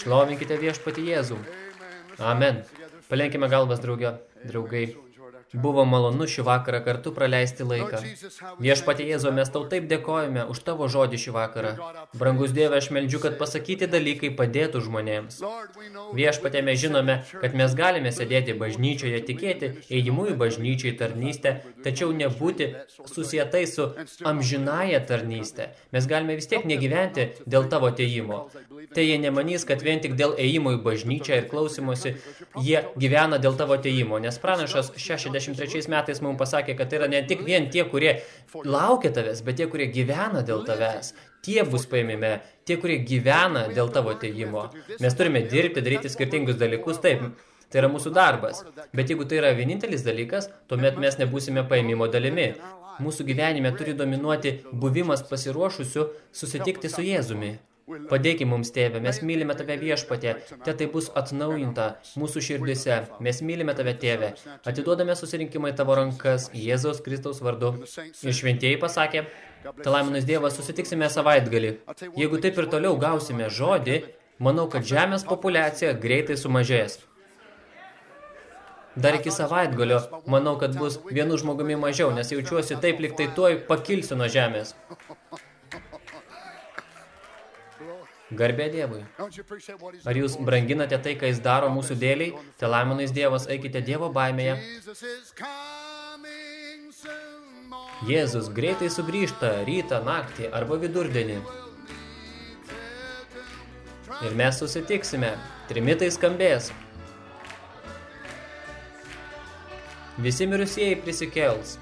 Šlovinkite viešpati Jėzų. Amen. Palenkime galvas draugio, draugai. Buvo malonu šį vakarą kartu praleisti laiką. Viešpatie Jėzo, mes tau taip dėkojame už tavo žodį šį vakarą. Brangus Dieve, aš meldžiu, kad pasakyti dalykai padėtų žmonėms. Viešpatie, mes žinome, kad mes galime sėdėti bažnyčioje, tikėti ėjimu į bažnyčią į tarnystę, tačiau nebūti susietai su amžinaja tarnystė. Mes galime vis tiek negyventi dėl tavo atėjimo. Tai jie nemanys, kad vien tik dėl ėjimo į bažnyčią ir klausimuose jie gyvena dėl tavo atėjimo, nes pranašas 60 63 metais mums pasakė, kad tai yra ne tik vien tie, kurie laukia tavęs, bet tie, kurie gyvena dėl tavęs. Tie bus paimime, tie, kurie gyvena dėl tavo teigimo. Mes turime dirbti, daryti skirtingus dalykus, taip, tai yra mūsų darbas. Bet jeigu tai yra vienintelis dalykas, tuomet mes nebūsime paimimo dalimi. Mūsų gyvenime turi dominuoti buvimas pasiruošusiu susitikti su Jėzumi. Padėkime mums, tėve, mes mylime tave viešpatė, te tai bus atnaujinta mūsų širdise. Mes mylime tave, tėve. Atiduodame susirinkimą į tavo rankas, Jėzaus Kristaus vardu. Ir šventieji pasakė, Talaimanas Dievas, susitiksime savaitgalį. Jeigu taip ir toliau gausime žodį, manau, kad žemės populiacija greitai sumažės. Dar iki savaitgalio, manau, kad bus vienu žmogumi mažiau, nes jaučiuosi taip, lyg tai tuoj pakilsiu nuo žemės. Garbė Dievui. Ar jūs branginate tai, ką jis daro mūsų dėliai? Te laimonais Dievas, eikite Dievo baimėje. Jėzus greitai sugrįžta rytą, naktį arba vidurdienį. Ir mes susitiksime. Trimitai skambės. Visi mirusieji prisikels.